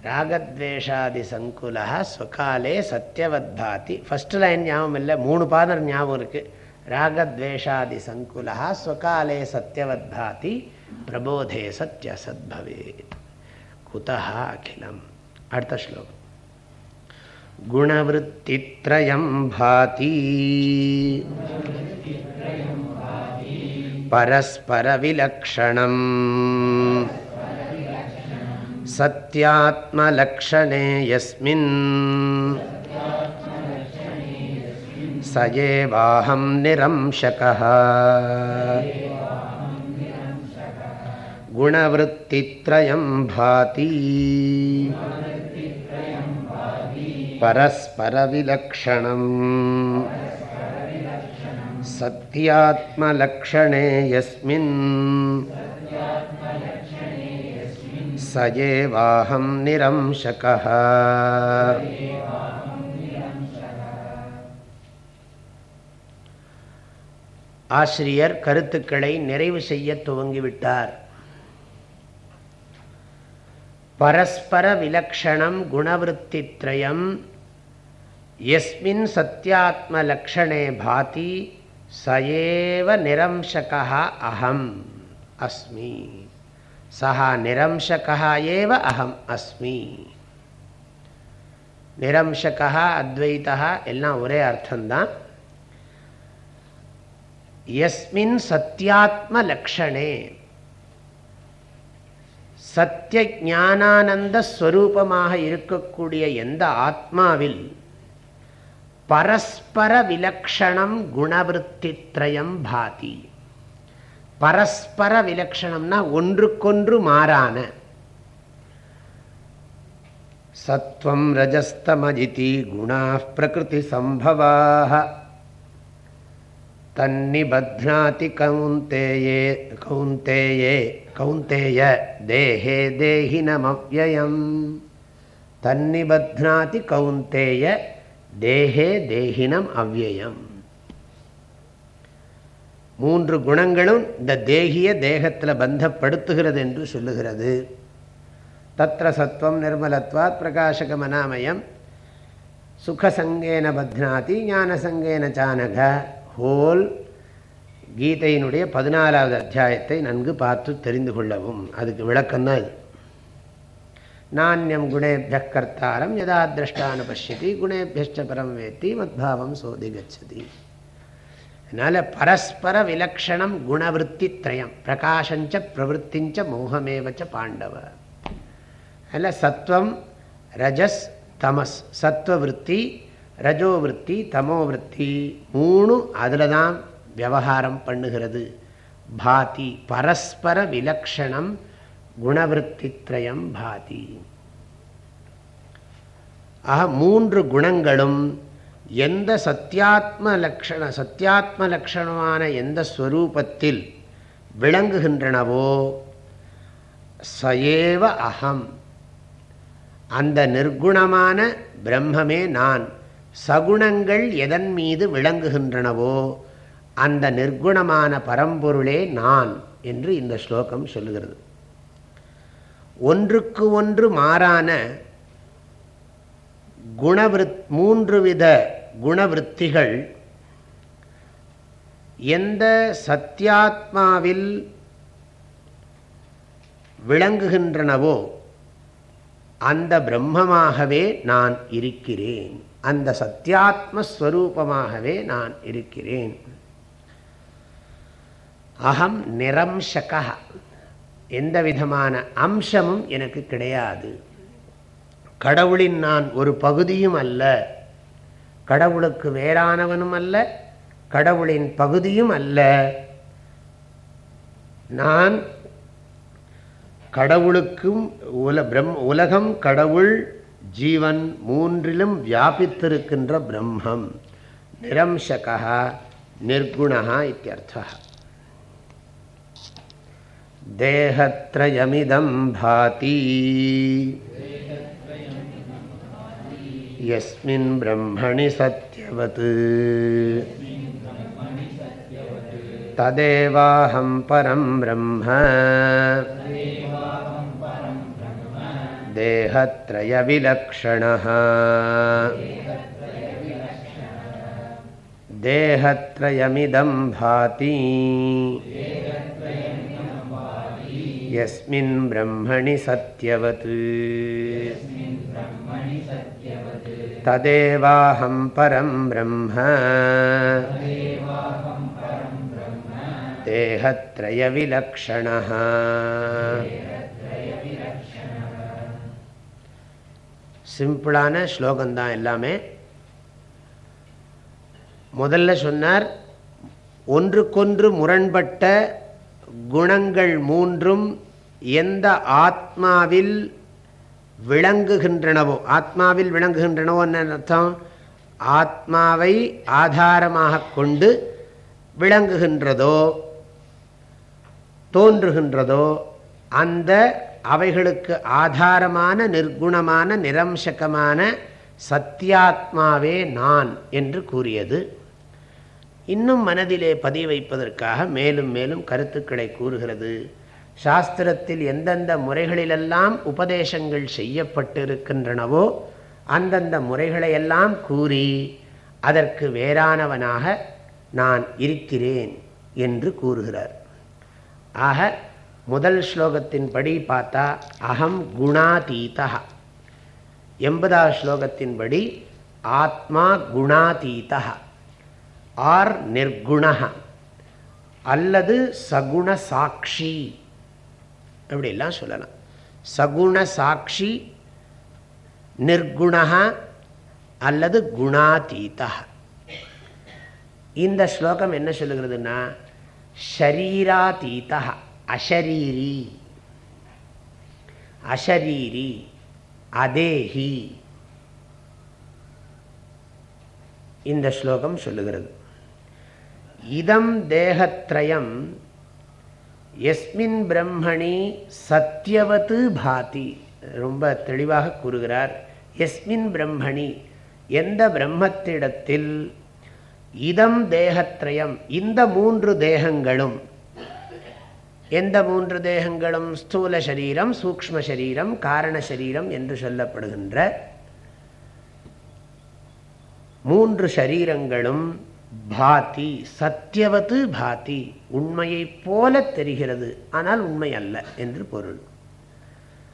ராகத்வேஷாதி சங்குலா ஸ்வகாலே சத்யவத் பாதி ஃபஸ்ட்டு லைன் ஞாபகம் இல்லை மூணு பாதம் ஞாபகம் இருக்குது ராகத்வேஷாதி சங்குலா ஸ்வகாலே சத்யவத் பாதி பிரபோதே சத்ய சத்பவேத் குதா அகிலம். அடுத்த ஸ்லோகம். குணவருத்தித்ரயம் பாதி பரஸ்பரவிலக்ஷணம். सत्यात्मलक्षणे यस्मिन्। स एवाहं निरंशकः। गुणवृत्तित्रयं भाति। परस्परविलक्षणम्। सत्यात्मलक्षणे यस्मिन्। स एवाहं निरंशकः ஆசிரியர் கருத்துக்களை நிறைவு செய்ய துவங்கிவிட்டார் பரஸ்பர விலக்ஷணம் குணவருத்தித்ரயம் எஸ்மின் சத்தியாத்மலக்ஷணே பாதி சயேவ நிரம்சகா அகம் அஸ்மி சஹா நிரம்சகா ஏவ அகம் அஸ்மி. நிரம்சகா அத்வைதா எல்லாம் ஒரே அர்த்தம்தான். எஸ்மின் சத்தியாத்ம லக்ஷணே. சத்திய ஞானானந்த ஸ்வரூபமாக இருக்கக்கூடிய எந்த ஆத்மாவில் பரஸ்பர விலக்ஷணம் குணவருத்தித்ரயம் பாதி. பரஸ்பர விலக்ஷணம்னா ஒன்றுக்கொன்று மாறான. சத்வம் ரஜஸ்தமஜிதி குணா பிரகிருதி சம்பவாக தன்னிபத்னாதி கவுந்தேயே கௌந்தேயே கௌந்தேய தேஹே தேஹினமவ்யயம். தன்னிபத்னாதி கவுந்தேய தேஹே தேஹினம் அவ்யயம் மூன்று குணங்களும் இந்த தேகிய தேகத்தில் பந்தப்படுத்துகிறது என்று சொல்லுகிறது. தத்திர சத்வம் நிர்மலத்வாத் பிரகாசகமனாமயம் சுகசங்கேன பத்னாதி ஞானசங்கேன சானக. ஹோல் கீதையினுடைய பதினாலாவது அத்தியாயத்தை நன்கு பார்த்து தெரிந்து கொள்ளவும். அதுக்கு விளக்கம்தான் இது. நானியம் குணேபிய கர்த்தாரம் யதா திரஷ்டான பசியதி குணேபியச்ச பரம் வேத்தி மத்பாவம் சோதி கச்சதி அதனால் பரஸ்பர விலக்ஷணம் குணவருத்தி திரயம் பிரகாஷஞ்ச பிரவருத்திஞ்ச மோகமேவச்ச பாண்டவ. அதில் சத்வம் ரஜஸ் தமஸ். சத்வவருத்தி ரஜோவிருத்தி தமோவிருத்தி. மூணு அதில் தான் விவகாரம் பண்ணுகிறது. பாதி பரஸ்பர விலக்ஷணம் குணவருத்தித்ரயம் பாதி. ஆக மூன்று குணங்களும் எந்த சத்தியாத்ம லக்ஷண சத்தியாத்ம லக்ஷணமான எந்த ஸ்வரூபத்தில் விளங்குகின்றனவோ சயேவ அகம். அந்த நிர்குணமான பிரம்மமே நான். சகுணங்கள் எதன் மீது விளங்குகின்றனவோ அந்த நிர்குணமான பரம்பொருளே நான் என்று இந்த ஸ்லோகம் சொல்லுகிறது. ஒன்றுக்கு ஒன்று மாறான குணவிருத் மூன்று வித குணவிருத்திகள் எந்த சத்தியாத்மாவில் விளங்குகின்றனவோ அந்த பிரம்மமாகவே நான் இருக்கிறேன். அந்த சத்தியாத்மஸ்வரூபமாகவே நான் இருக்கிறேன். அகம் நிரம்சக எந்த விதமான அம்சமும் எனக்கு கிடையாது. கடவுளின் நான் ஒரு பகுதியும் அல்ல. கடவுளுக்கு வேறானவனும் அல்ல கடவுளின் பகுதியும் அல்ல. நான் கடவுளுக்கும் உல பிரம் உலகம் கடவுள் ஜீவன் மூன்றிலும் வியாபித்திருக்கின்ற பிரம்மம். நிரம்சகா நிர்குணா இத்தியர்த்தா. தேகத்ரயமிதம் பாதி. यस्मिन् ब्रह्मणि सत्यवत्। तदेवाहं परं ब्रह्म। देहत्रयविलक्षणः। देहत्रयमिदं भाति। यस्मिन् ब्रह्मणि सत्यवत्। तदेवाहं परं ब्रह्म देहत्रयविलक्षणः சிம்பிளான ஸ்லோகம்தான் எல்லாமே முதல்ல சொன்னார் ஒன்றுக்கொன்று முரண்பட்ட குணங்கள் மூன்றும் எந்த ஆத்மாவில் விளங்குகின்றனவோ ஆத்மாவில் விளங்குகின்றனவோ என்ன அர்த்தம்? ஆத்மாவை ஆதாரமாக கொண்டு விளங்குகின்றதோ தோன்றுகின்றதோ அந்த அவைகளுக்கு ஆதாரமான நிர்குணமான நிரம்சகமான சத்தியாத்மாவே நான் என்று கூறியது. இன்னும் மனதிலே பதிய வைப்பதற்காக மேலும் மேலும் கருத்துக்களை கூறுகிறது. சாஸ்திரத்தில் எந்தெந்த முறைகளிலெல்லாம் உபதேசங்கள் செய்யப்பட்டிருக்கின்றனவோ அந்தந்த முறைகளையெல்லாம் கூறி அதற்கு வேறானவனாக நான் இருக்கிறேன் என்று கூறுகிறார். ஆக முதல் ஸ்லோகத்தின்படி பார்த்தா அகம் குணாதீதா எண்பதாவது ஸ்லோகத்தின்படி ஆத்மா குணாதீதா ஆர் நிர்குண அல்லது சகுண சாட்சி. அப்படிலாம் சொல்லலாம். சகுண சாட்சி நிர்குணா அல்லது குணாதீதா இந்த ஸ்லோகம் என்ன சொல்லுகிறதுனா ஷரீராதீதா அஷரீரி. அஷரீரி அதேஹி. இந்த ஸ்லோகம் சொல்லுகிறது. இதம் தேகத்ரயம் எஸ்மின் பிரம்மணி சத்தியவத்து பாதி. ரொம்ப தெளிவாக கூறுகிறார். எஸ்மின் பிரம்மணி எந்த பிரம்மத்திடத்தில் இதம் தேகத்ரயம் இந்த மூன்று தேகங்களும் எந்த மூன்று தேகங்களும்? ஸ்தூல சரீரம் சூக்ம சரீரம் காரண சரீரம் என்று சொல்லப்படுகின்ற மூன்று சரீரங்களும் பாதி சத்தியவத்து பாதி உண்மையை போல தெரிகிறது. ஆனால் உண்மை அல்ல என்று பொருள்.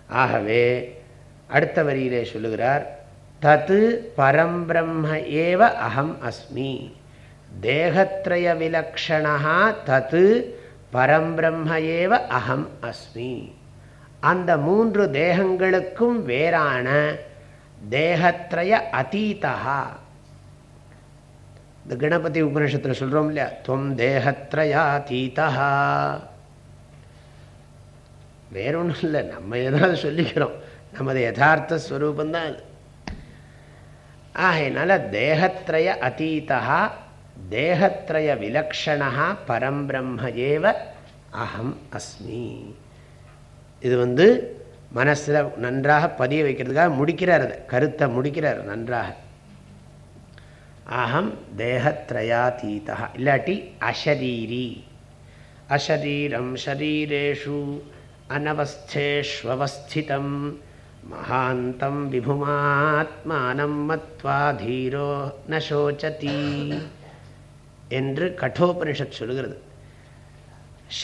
ஆகவே அடுத்த வரியிலே சொல்லுகிறார் தத்து பரம்பிரம்ம ஏவ அகம் அஸ்மி. தேகத்ரய விலக்ஷணா தத்து பரம்பிரம்ம ஏவ அகம் அஸ்மி. அந்த மூன்று தேகங்களுக்கும் வேறான தேகத்ரய அதீதா இந்த கணபதி உபனிஷத்தில் சொல்கிறோம் இல்லையா? துவம் தேகத்ரயாதீதா வேற ஒன்றும் இல்லை நம்ம ஏதாவது சொல்லிக்கிறோம். நமது யதார்த்த ஸ்வரூபந்தான் அது. ஆகையினால தேகத்ரய அதீதா தேகத்ரய விலக்ஷணா பரம்பிரம்ம ஏவ அகம் அஸ்மி. இது வந்து மனசில் நன்றாக பதிய வைக்கிறதுக்காக முடிக்கிறார் அதை கருத்தை முடிக்கிறார் நன்றாக. அகம் தேகத்ரயாதீதா இல்லாட்டி அஷரீரி. அஷரீரம் ஷரீரேஷு அனவஸ்தேஷ்வஸ்திதம் மகாந்தம் விபுமாத்மானம் மத்வா தீரோ நோச்சதி என்று கட்டோபனிஷத் சொல்கிறது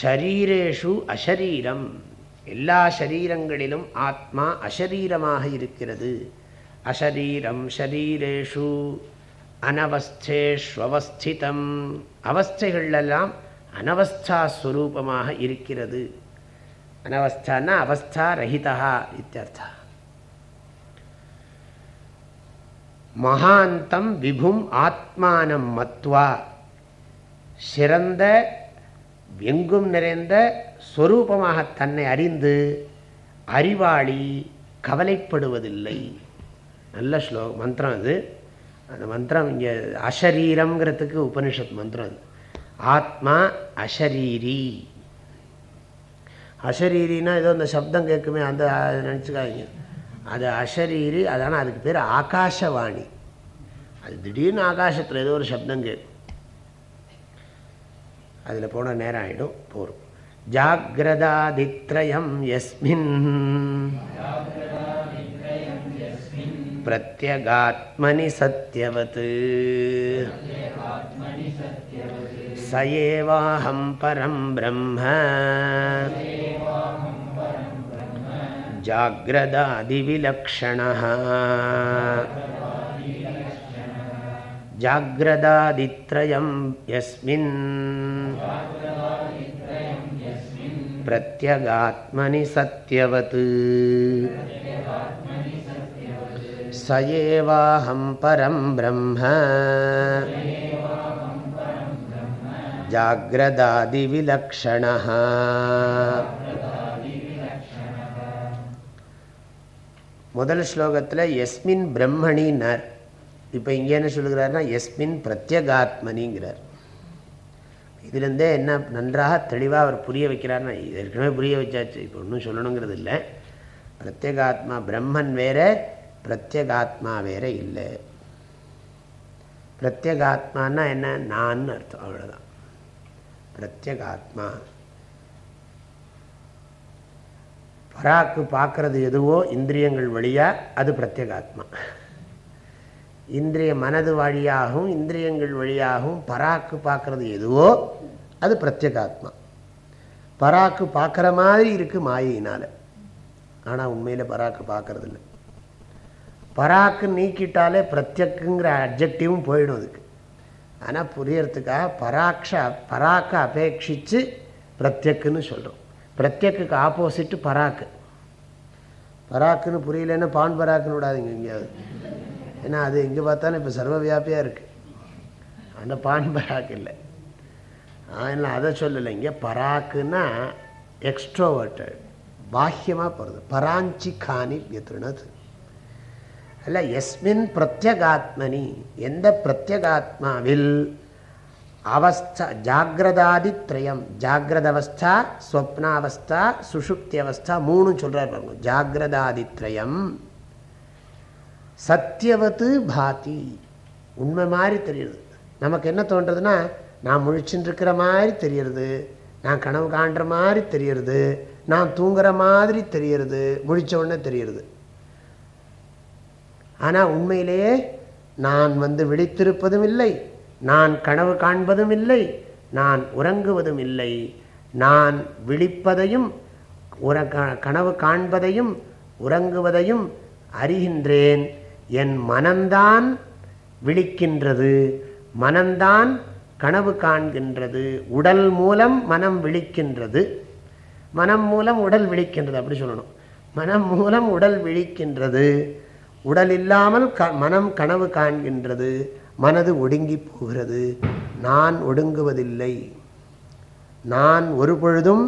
ஷரீரேஷு அஷரீரம். எல்லா ஷரீரங்களிலும் ஆத்மா அஷரீரமாக இருக்கிறது. அஷரீரம் ஷரீரேஷு அனவஸ்தேஷ்வஸ்திதம் அவஸ்தைகளெல்லாம் அனவஸ்தாஸ்வரூபமாக இருக்கிறது. அனவஸ்தான்னா அவஸ்தா ரஹிதா இத்தியர்த்தா. மகாந்தம் விபும் ஆத்மானம் மத்வா. சிறந்த எங்கும் நிறைந்த ஸ்வரூபமாக தன்னை அறிந்து அறிவாளி கவலைப்படுவதில்லை. நல்ல ஸ்லோ மந்திரம் அது அந்த மந்திரம் இங்கே அஷரீரம்ங்கிறதுக்கு உபனிஷத் மந்திரம் அது. ஆத்மா அஷரீரி. அஷரீரின்னா ஏதோ அந்த சப்தம் கேட்குமே அந்த நினச்சிக்காதீங்க. அது அஷரீரி அதனால் அதுக்கு பேர் ஆகாஷவாணி. அது திடீர்னு ஆகாசத்தில் ஏதோ ஒரு சப்தம் கேட்கும். அதில் போன நேரம் ஆகிடும் போரும். ஜாகிரதாதித்ரயம் எஸ்மின் प्रत्यगात्मनि सत्यवत् स एवाहं परं ब्रह्म जाग्रदादिविलक्षणः जाग्रदादित्रयं यस्मिन् प्रत्यगात्मनि सत्यवत् स एवाहं परं ब्रह्म जाग्रदादिविलक्षणः முதல் ஸ்லோகத்தில் எஸ்மின் பிரம்மணினர் இப்போ இங்கே என்ன சொல்லுகிறாருன்னா எஸ்மின் பிரத்யகாத்மனிங்கிறார் இதுலேருந்தே என்ன நன்றாக தெளிவாக அவர் புரிய வைக்கிறார்னா ஏற்கனவே புரிய வச்சாச்சு இப்போ ஒன்றும் சொல்லணுங்கிறது இல்லை பிரத்யேகாத்மா பிரம்மன் வேற பிரத்யேகாத்மா வேற இல்லை. பிரத்யேகாத்மானா என்ன? நான் அர்த்தம் அவ்வளோதான் பிரத்யேகாத்மா. பராக்கு பார்க்கறது எதுவோ இந்திரியங்கள் வழியாக அது பிரத்யேகாத்மா. இந்திரிய மனது வழியாகவும் இந்திரியங்கள் வழியாகவும் பராக்கு பார்க்கறது எதுவோ அது பிரத்யேகாத்மா. பராக்கு பார்க்குற மாதிரி இருக்குது மாயினால் ஆனால் உண்மையில் பராக்கு பார்க்கறதில்லை. பராக்கு நீக்கிட்டாலே பிரத்யக்குங்கிற அப்ஜெக்டிவும் போயிடும் அதுக்கு. ஆனால் புரியறதுக்காக பராக்ஷ பராக்க அபேட்சித்து பிரத்யக்குன்னு சொல்கிறோம் பிரத்யக்குக்கு ஆப்போசிட்டு பராக்கு. பராக்குன்னு புரியலன்னா பான் பராக்குன்னு விடாதுங்க எங்கேயாவது. ஏன்னா அது எங்கே பார்த்தாலும் இப்போ சர்வ வியாபியாக இருக்குது அந்த பான் பராக்கு இல்லை. அதனால் அதை சொல்லலை இங்கே. பராக்குன்னா எக்ஸ்ட்ரோவர்ட்டட் பாஹ்யமாக போகிறது பராஞ்சி காணி வியத்துனது அல்ல எஸ்மின் பிரத்யகாத்மனி. எந்த பிரத்யகாத்மாவில்? அவஸ்தா ஜாகிரதாதித்ரயம். ஜாகிரத அவஸ்தா ஸ்வப்னாவஸ்தா சுஷுப்தி அவஸ்தா மூணு சொல்கிறார் பாருங்க. ஜாகிரதாதித்ரயம். சத்தியவத்து பாதி. உண்மை மாதிரி தெரியுது. நமக்கு என்ன தோன்றதுன்னா நான் முழிச்சுட்டு இருக்கிற மாதிரி தெரியுறது நான் கனவு காண்ற மாதிரி தெரியுறது நான் தூங்குற மாதிரி தெரியுறது முழிச்ச உடனே தெரியுறது ஆனால் உண்மையிலேயே நான் வந்து விழித்திருப்பதும் இல்லை நான் கனவு காண்பதும் இல்லை நான் உறங்குவதும் இல்லை. நான் விழிப்பதையும் உற கனவு காண்பதையும் உறங்குவதையும் அறிகின்றேன். என் மனந்தான் விழிக்கின்றது மனந்தான் கனவு காண்கின்றது உடல் மூலம் மனம் விழிக்கின்றது. மனம் மூலம் உடல் விழிக்கின்றது அப்படி சொல்லணும். மனம் மூலம் உடல் விழிக்கின்றது. உடல் இல்லாமல் க மனம் கனவு காண்கின்றது மனது ஒடுங்கி போகிறது. நான் ஒடுங்குவதில்லை. நான் ஒரு பொழுதும்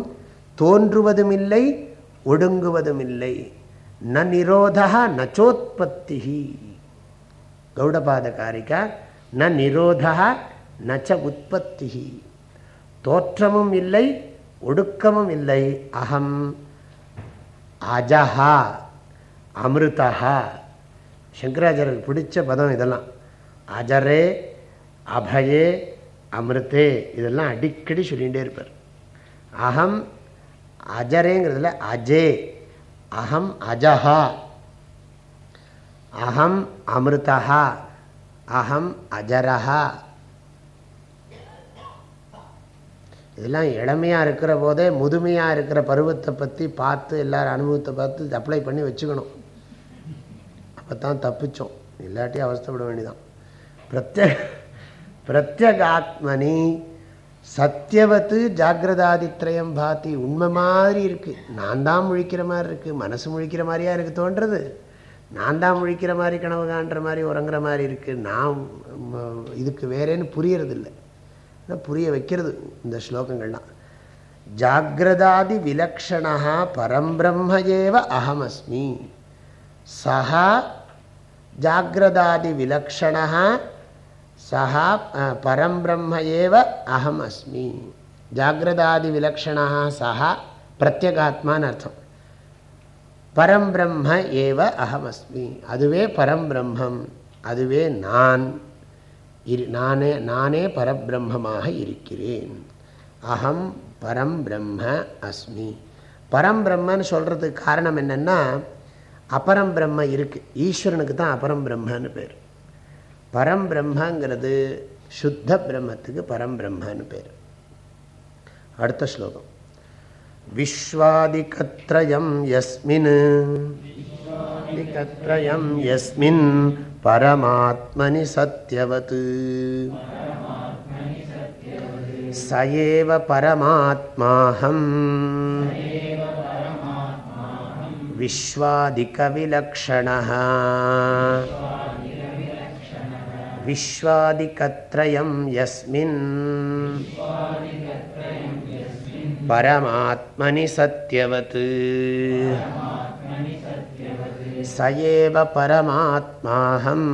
தோன்றுவதும் இல்லை ஒடுங்குவதும் இல்லை ந நிரோதா நச்சோத்பத்தி கௌடபாத காரிகா ந நிரோதா நச்ச உற்பத்தி தோற்றமும் இல்லை ஒடுக்கமும் இல்லை. அகம் அஜஹா அமிர்தா சங்கராச்சாரியருக்கு பிடிச்ச பதம் இதெல்லாம். அஜரே அபயே அமிர்தே இதெல்லாம் அடிக்கடி சொல்லிகிட்டே இருப்பார். அகம் அஜரேங்கிறதுல அஜே அகம் அஜஹா அகம் அமிர்தா அகம் அஜரஹா. இதெல்லாம் இளமையாக இருக்கிற போதே முதுமையாக இருக்கிற பருவத்தை பற்றி பார்த்து எல்லாரும் அனுபவத்தை பார்த்து அப்ளை பண்ணி வச்சுக்கணும். அப்போ தான் தப்பிச்சோம். இல்லாட்டி அவஸ்தப்பட வேண்டிதான் பிரத்யேக பிரத்யகாத்மனி சத்தியவத்து ஜாகிரதாதித்ரயம் பாத்தி உண்மை மாதிரி இருக்குது நான் தான் முழிக்கிற மாதிரி இருக்குது மனசு முழிக்கிற மாதிரியா எனக்கு தோன்றது. நான் தான் முழிக்கிற மாதிரி கனவு காண்ற மாதிரி உறங்குற மாதிரி இருக்குது நான் இதுக்கு வேறேன்னு புரியறதில்லை. புரிய வைக்கிறது இந்த ஸ்லோகங்கள்லாம். ஜாகிரதாதி விலக்ஷணா பரம்பிரம்ம ஏவ அகமஸ்மி சஹா ஜாகிரதாதி விலக்ஷணா சஹா பரம்பிரம்ம ஏவ அகம் அஸ்மி ஜாகிரதாதி விலக்ஷணா சஹா பிரத்யகாத்மான்னு அர்த்தம் பரம்பிரம்ம ஏவ அகம் அஸ்மி அதுவே பரம்பிரம்மம் அதுவே நான்। இரு நானே நானே பரபிரம்மமாக இருக்கிறேன்। அகம் பரம் பிரம்ம அஸ்மி பரம் பிரம்மன்னு சொல்கிறதுக்கு காரணம் என்னென்னா அப்பரம் பிரம்ம இருக்குது ஈஸ்வரனுக்கு தான் அப்பரம் பிரம்மன்னு பேர். பரம் பிரம்மங்கிறது சுத்த பிரம்மத்துக்கு பரம் பிரம்மன்னு பேர். அடுத்த ஸ்லோகம். விஸ்வாதிகத்ரயம் எஸ்மின் விஸ்வாதிகத்ரயம் எஸ்மின் பரமாத்மனி சத்யவத். சயேவ பரமாத்மாஹம். विश्वादिकविलक्षणः विश्वादिकत्रयं यस्मिन् परमात्मनि सत्यवत् स एव परमात्माहम्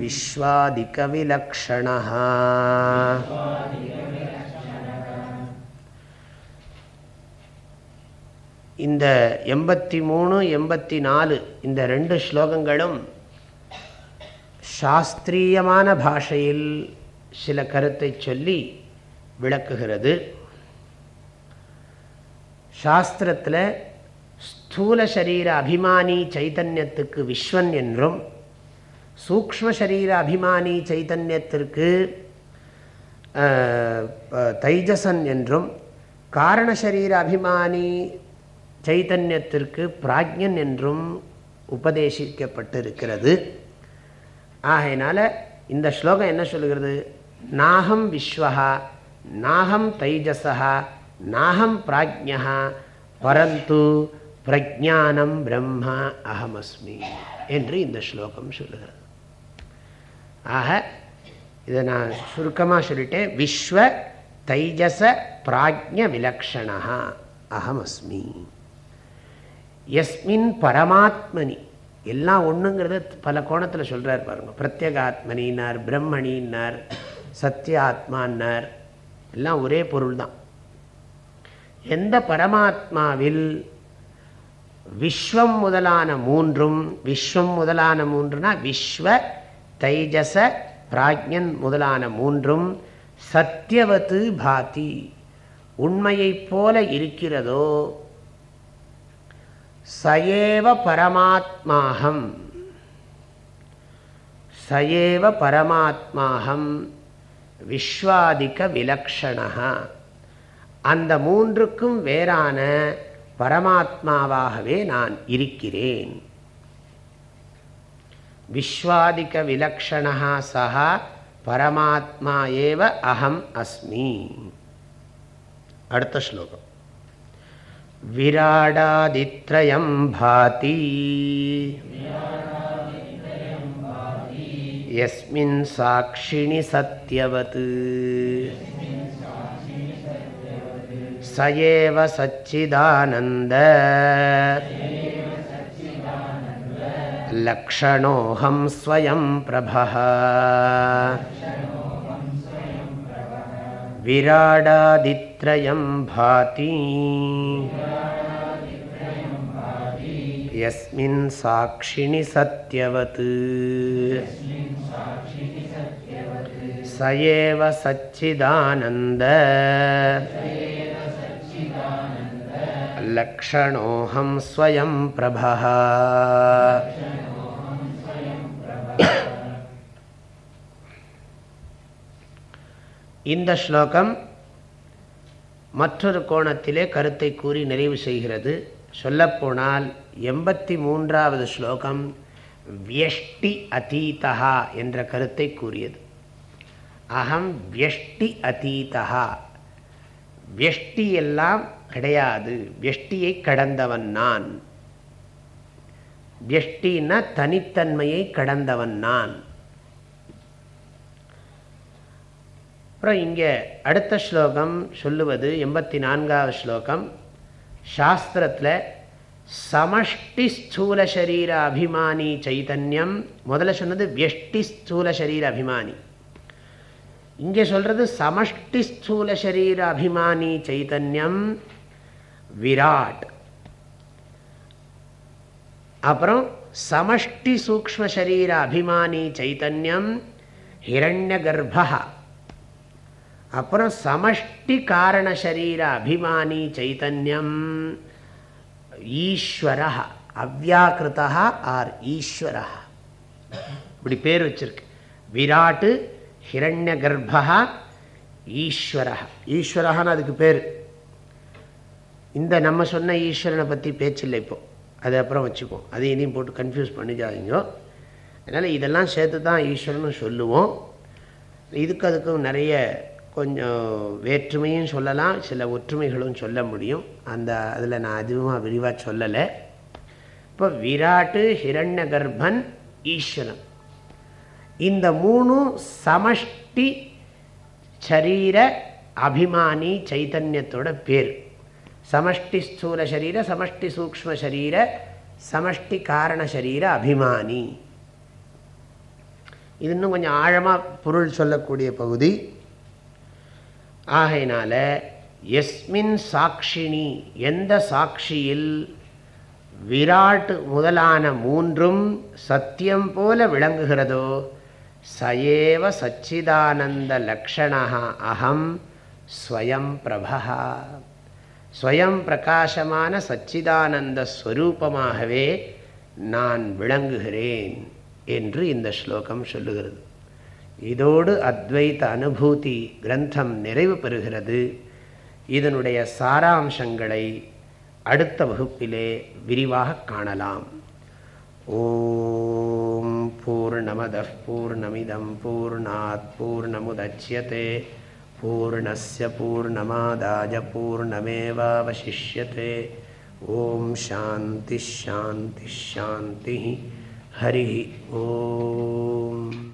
विश्वादिकविलक्षणः இந்த எண்பத்தி மூணு எண்பத்தி நாலு இந்த ரெண்டு ஸ்லோகங்களும் சாஸ்திரியமான பாஷையில் சில கருத்தை சொல்லி விளக்குகிறது. சாஸ்திரத்தில் ஸ்தூல சரீர அபிமானி சைத்தன்யத்துக்கு விஸ்வன் என்றும் சூக்ம சரீர அபிமானி சைத்தன்யத்திற்கு தைஜசன் என்றும் காரண சரீர அபிமானி சைதன்யத்திற்கு பிராஜ்யன் என்றும் உபதேசிக்கப்பட்டிருக்கிறது. ஆகையினால இந்த ஸ்லோகம் என்ன சொல்கிறது? நாகம் விஸ்வகா நாகம் தைஜசா நாகம் பிராஜ்யா பரந்து பிரஜானம் பிரம்மா அகமஸ்மி என்று இந்த ஸ்லோகம் சொல்லுகிறது. ஆக இதை நான் சுருக்கமாக சொல்லிட்டேன். விஸ்வ தைஜச பிராஜ்ய விலக்ஷணா அகமஸ்மி எஸ்மின் பரமாத்மனி. எல்லாம் ஒன்றுங்கிறத பல கோணத்தில் சொல்கிறார் பாருங்க. பிரத்யேகாத்மனின்னார் பிரம்மணின்னார் சத்தியாத்மான்னார் எல்லாம் ஒரே பொருள் தான் எந்த பரமாத்மாவில் விஸ்வம் முதலான மூன்றும் விஸ்வம் முதலான மூன்றுனா விஸ்வ தைஜச பிராஜ்யன் முதலான மூன்றும் சத்தியவத்து பாதி. உண்மையைப் போல இருக்கிறதோ சயேவ பரமாத்மாகம் சயேவ பரமாத்மாகம் விஸ்வாதிக்க விலக்ஷணா அந்த மூன்றுக்கும் வேறான பரமாத்மாவாகவே நான் இருக்கிறேன். விஸ்வாதிக்க விலக்ஷணா சஹா பரமாத்மா ஏவ அகம் அஸ்மி. அடுத்த ஸ்லோகம். विराडादित्रयं भाति यस्मिन् साक्षिणि सत्यवत् स एव सच्चिदानन्द लक्षणोऽहं स्वयं प्रभः विराडादित्रयं भाति यस्मिन् साक्षिणि सत्यवत् स एव सच्चिदानन्द लक्षणोऽहं स्वयं प्रभः இந்த ஸ்லோகம் மற்றொரு கோணத்திலே கருத்தை கூறி நிறைவு செய்கிறது. சொல்லப்போனால் எண்பத்தி மூன்றாவது ஸ்லோகம் வியஷ்டி அதீதா என்ற கருத்தை கூறியது. அகம் வியஷ்டி அதீதா வியஷ்டி எல்லாம் கிடையாது. வியஷ்டியை கடந்தவன் நான் வியஷ்டின்னா தனித்தன்மையை கடந்தவன் நான் அப்புறம் இங்கே அடுத்த ஸ்லோகம் சொல்லுவது எண்பத்தி நான்காவது ஸ்லோகம். சாஸ்திரத்தில் சமஷ்டி ஸ்தூல சரீர அபிமானி சைத்தன்யம் முதல்ல சொன்னது வியஷ்டி ஸ்தூல சரீர அபிமானி. இங்கே சொல்கிறது சமஷ்டி ஸ்தூல சரீர அபிமானி சைத்தன்யம் விராட். அப்புறம் சமஷ்டி சூக்ம சரீர அபிமானி சைத்தன்யம் ஹிரண்ய கர்ப்பா அப்புறம் சமஷ்டி காரண சரீர அபிமானி சைத்தன்யம் ஈஸ்வரா அவ்யாக்கிருதா ஆர் ஈஸ்வரா இப்படி பேர் வச்சிருக்கு. விராட்டு ஹிரண்ய கர்ப்பா ஈஸ்வர ஈஸ்வரகான்னு அதுக்கு பேர். இந்த நம்ம சொன்ன ஈஸ்வரனை பற்றி பேச்சில்லை இப்போ. அதை அப்புறம் வச்சுக்குவோம். அதை இனியும் போட்டு கன்ஃபியூஸ் பண்ணிக்காதீங்க அதனால் இதெல்லாம் சேர்த்து தான் ஈஸ்வரன் சொல்லுவோம். இதுக்கு அதுக்கும் நிறைய கொஞ்சம் வேற்றுமையும் சொல்லலாம் சில ஒற்றுமைகளும் சொல்ல முடியும். அந்த அதில் நான் அதிகமாக விரிவாக சொல்லலை. இப்போ விராட்டு ஹிரண்ய கர்ப்பன் ஈஸ்வரன். இந்த மூணும் சமஷ்டி சரீர அபிமானி சைத்தன்யத்தோட பேர். சமஷ்டி ஸ்தூல சரீர சமஷ்டி சூக்ம சரீர சமஷ்டி காரண சரீர அபிமானி. இது இன்னும் கொஞ்சம் ஆழமாக பொருள் சொல்லக்கூடிய பகுதி. ஆகையினால எஸ்மின் சாட்சினி எந்த சாட்சியில் விராட் முதலான மூன்றும் சத்தியம் போல விளங்குகிறதோ சயேவ சச்சிதானந்த லக்ஷணா அகம் ஸ்வயம் பிரபா ஸ்வயம் பிரகாசமான சச்சிதானந்த ஸ்வரூபமாகவே நான் விளங்குகிறேன் என்று இந்த ஸ்லோகம் சொல்லுகிறது. இதோடு அத்வைத அனுபூதி கிரந்தம் நிறைவு பெறுகிறது. இதனுடைய சாராம்சங்களை அடுத்த வகுப்பிலே விரிவாக காணலாம். ஓம் பூர்ணமத பூர்ணமிதம் பூர்ணாத் பூர்ணமுதட்சியதே பூர்ணஸ்ய பூர்ணமாதாஜ பூர்ணமேவாவசிஷ்யते ஓம் சாந்தி ஷாந்தி ஷாந்தி ஹரி ஓம்.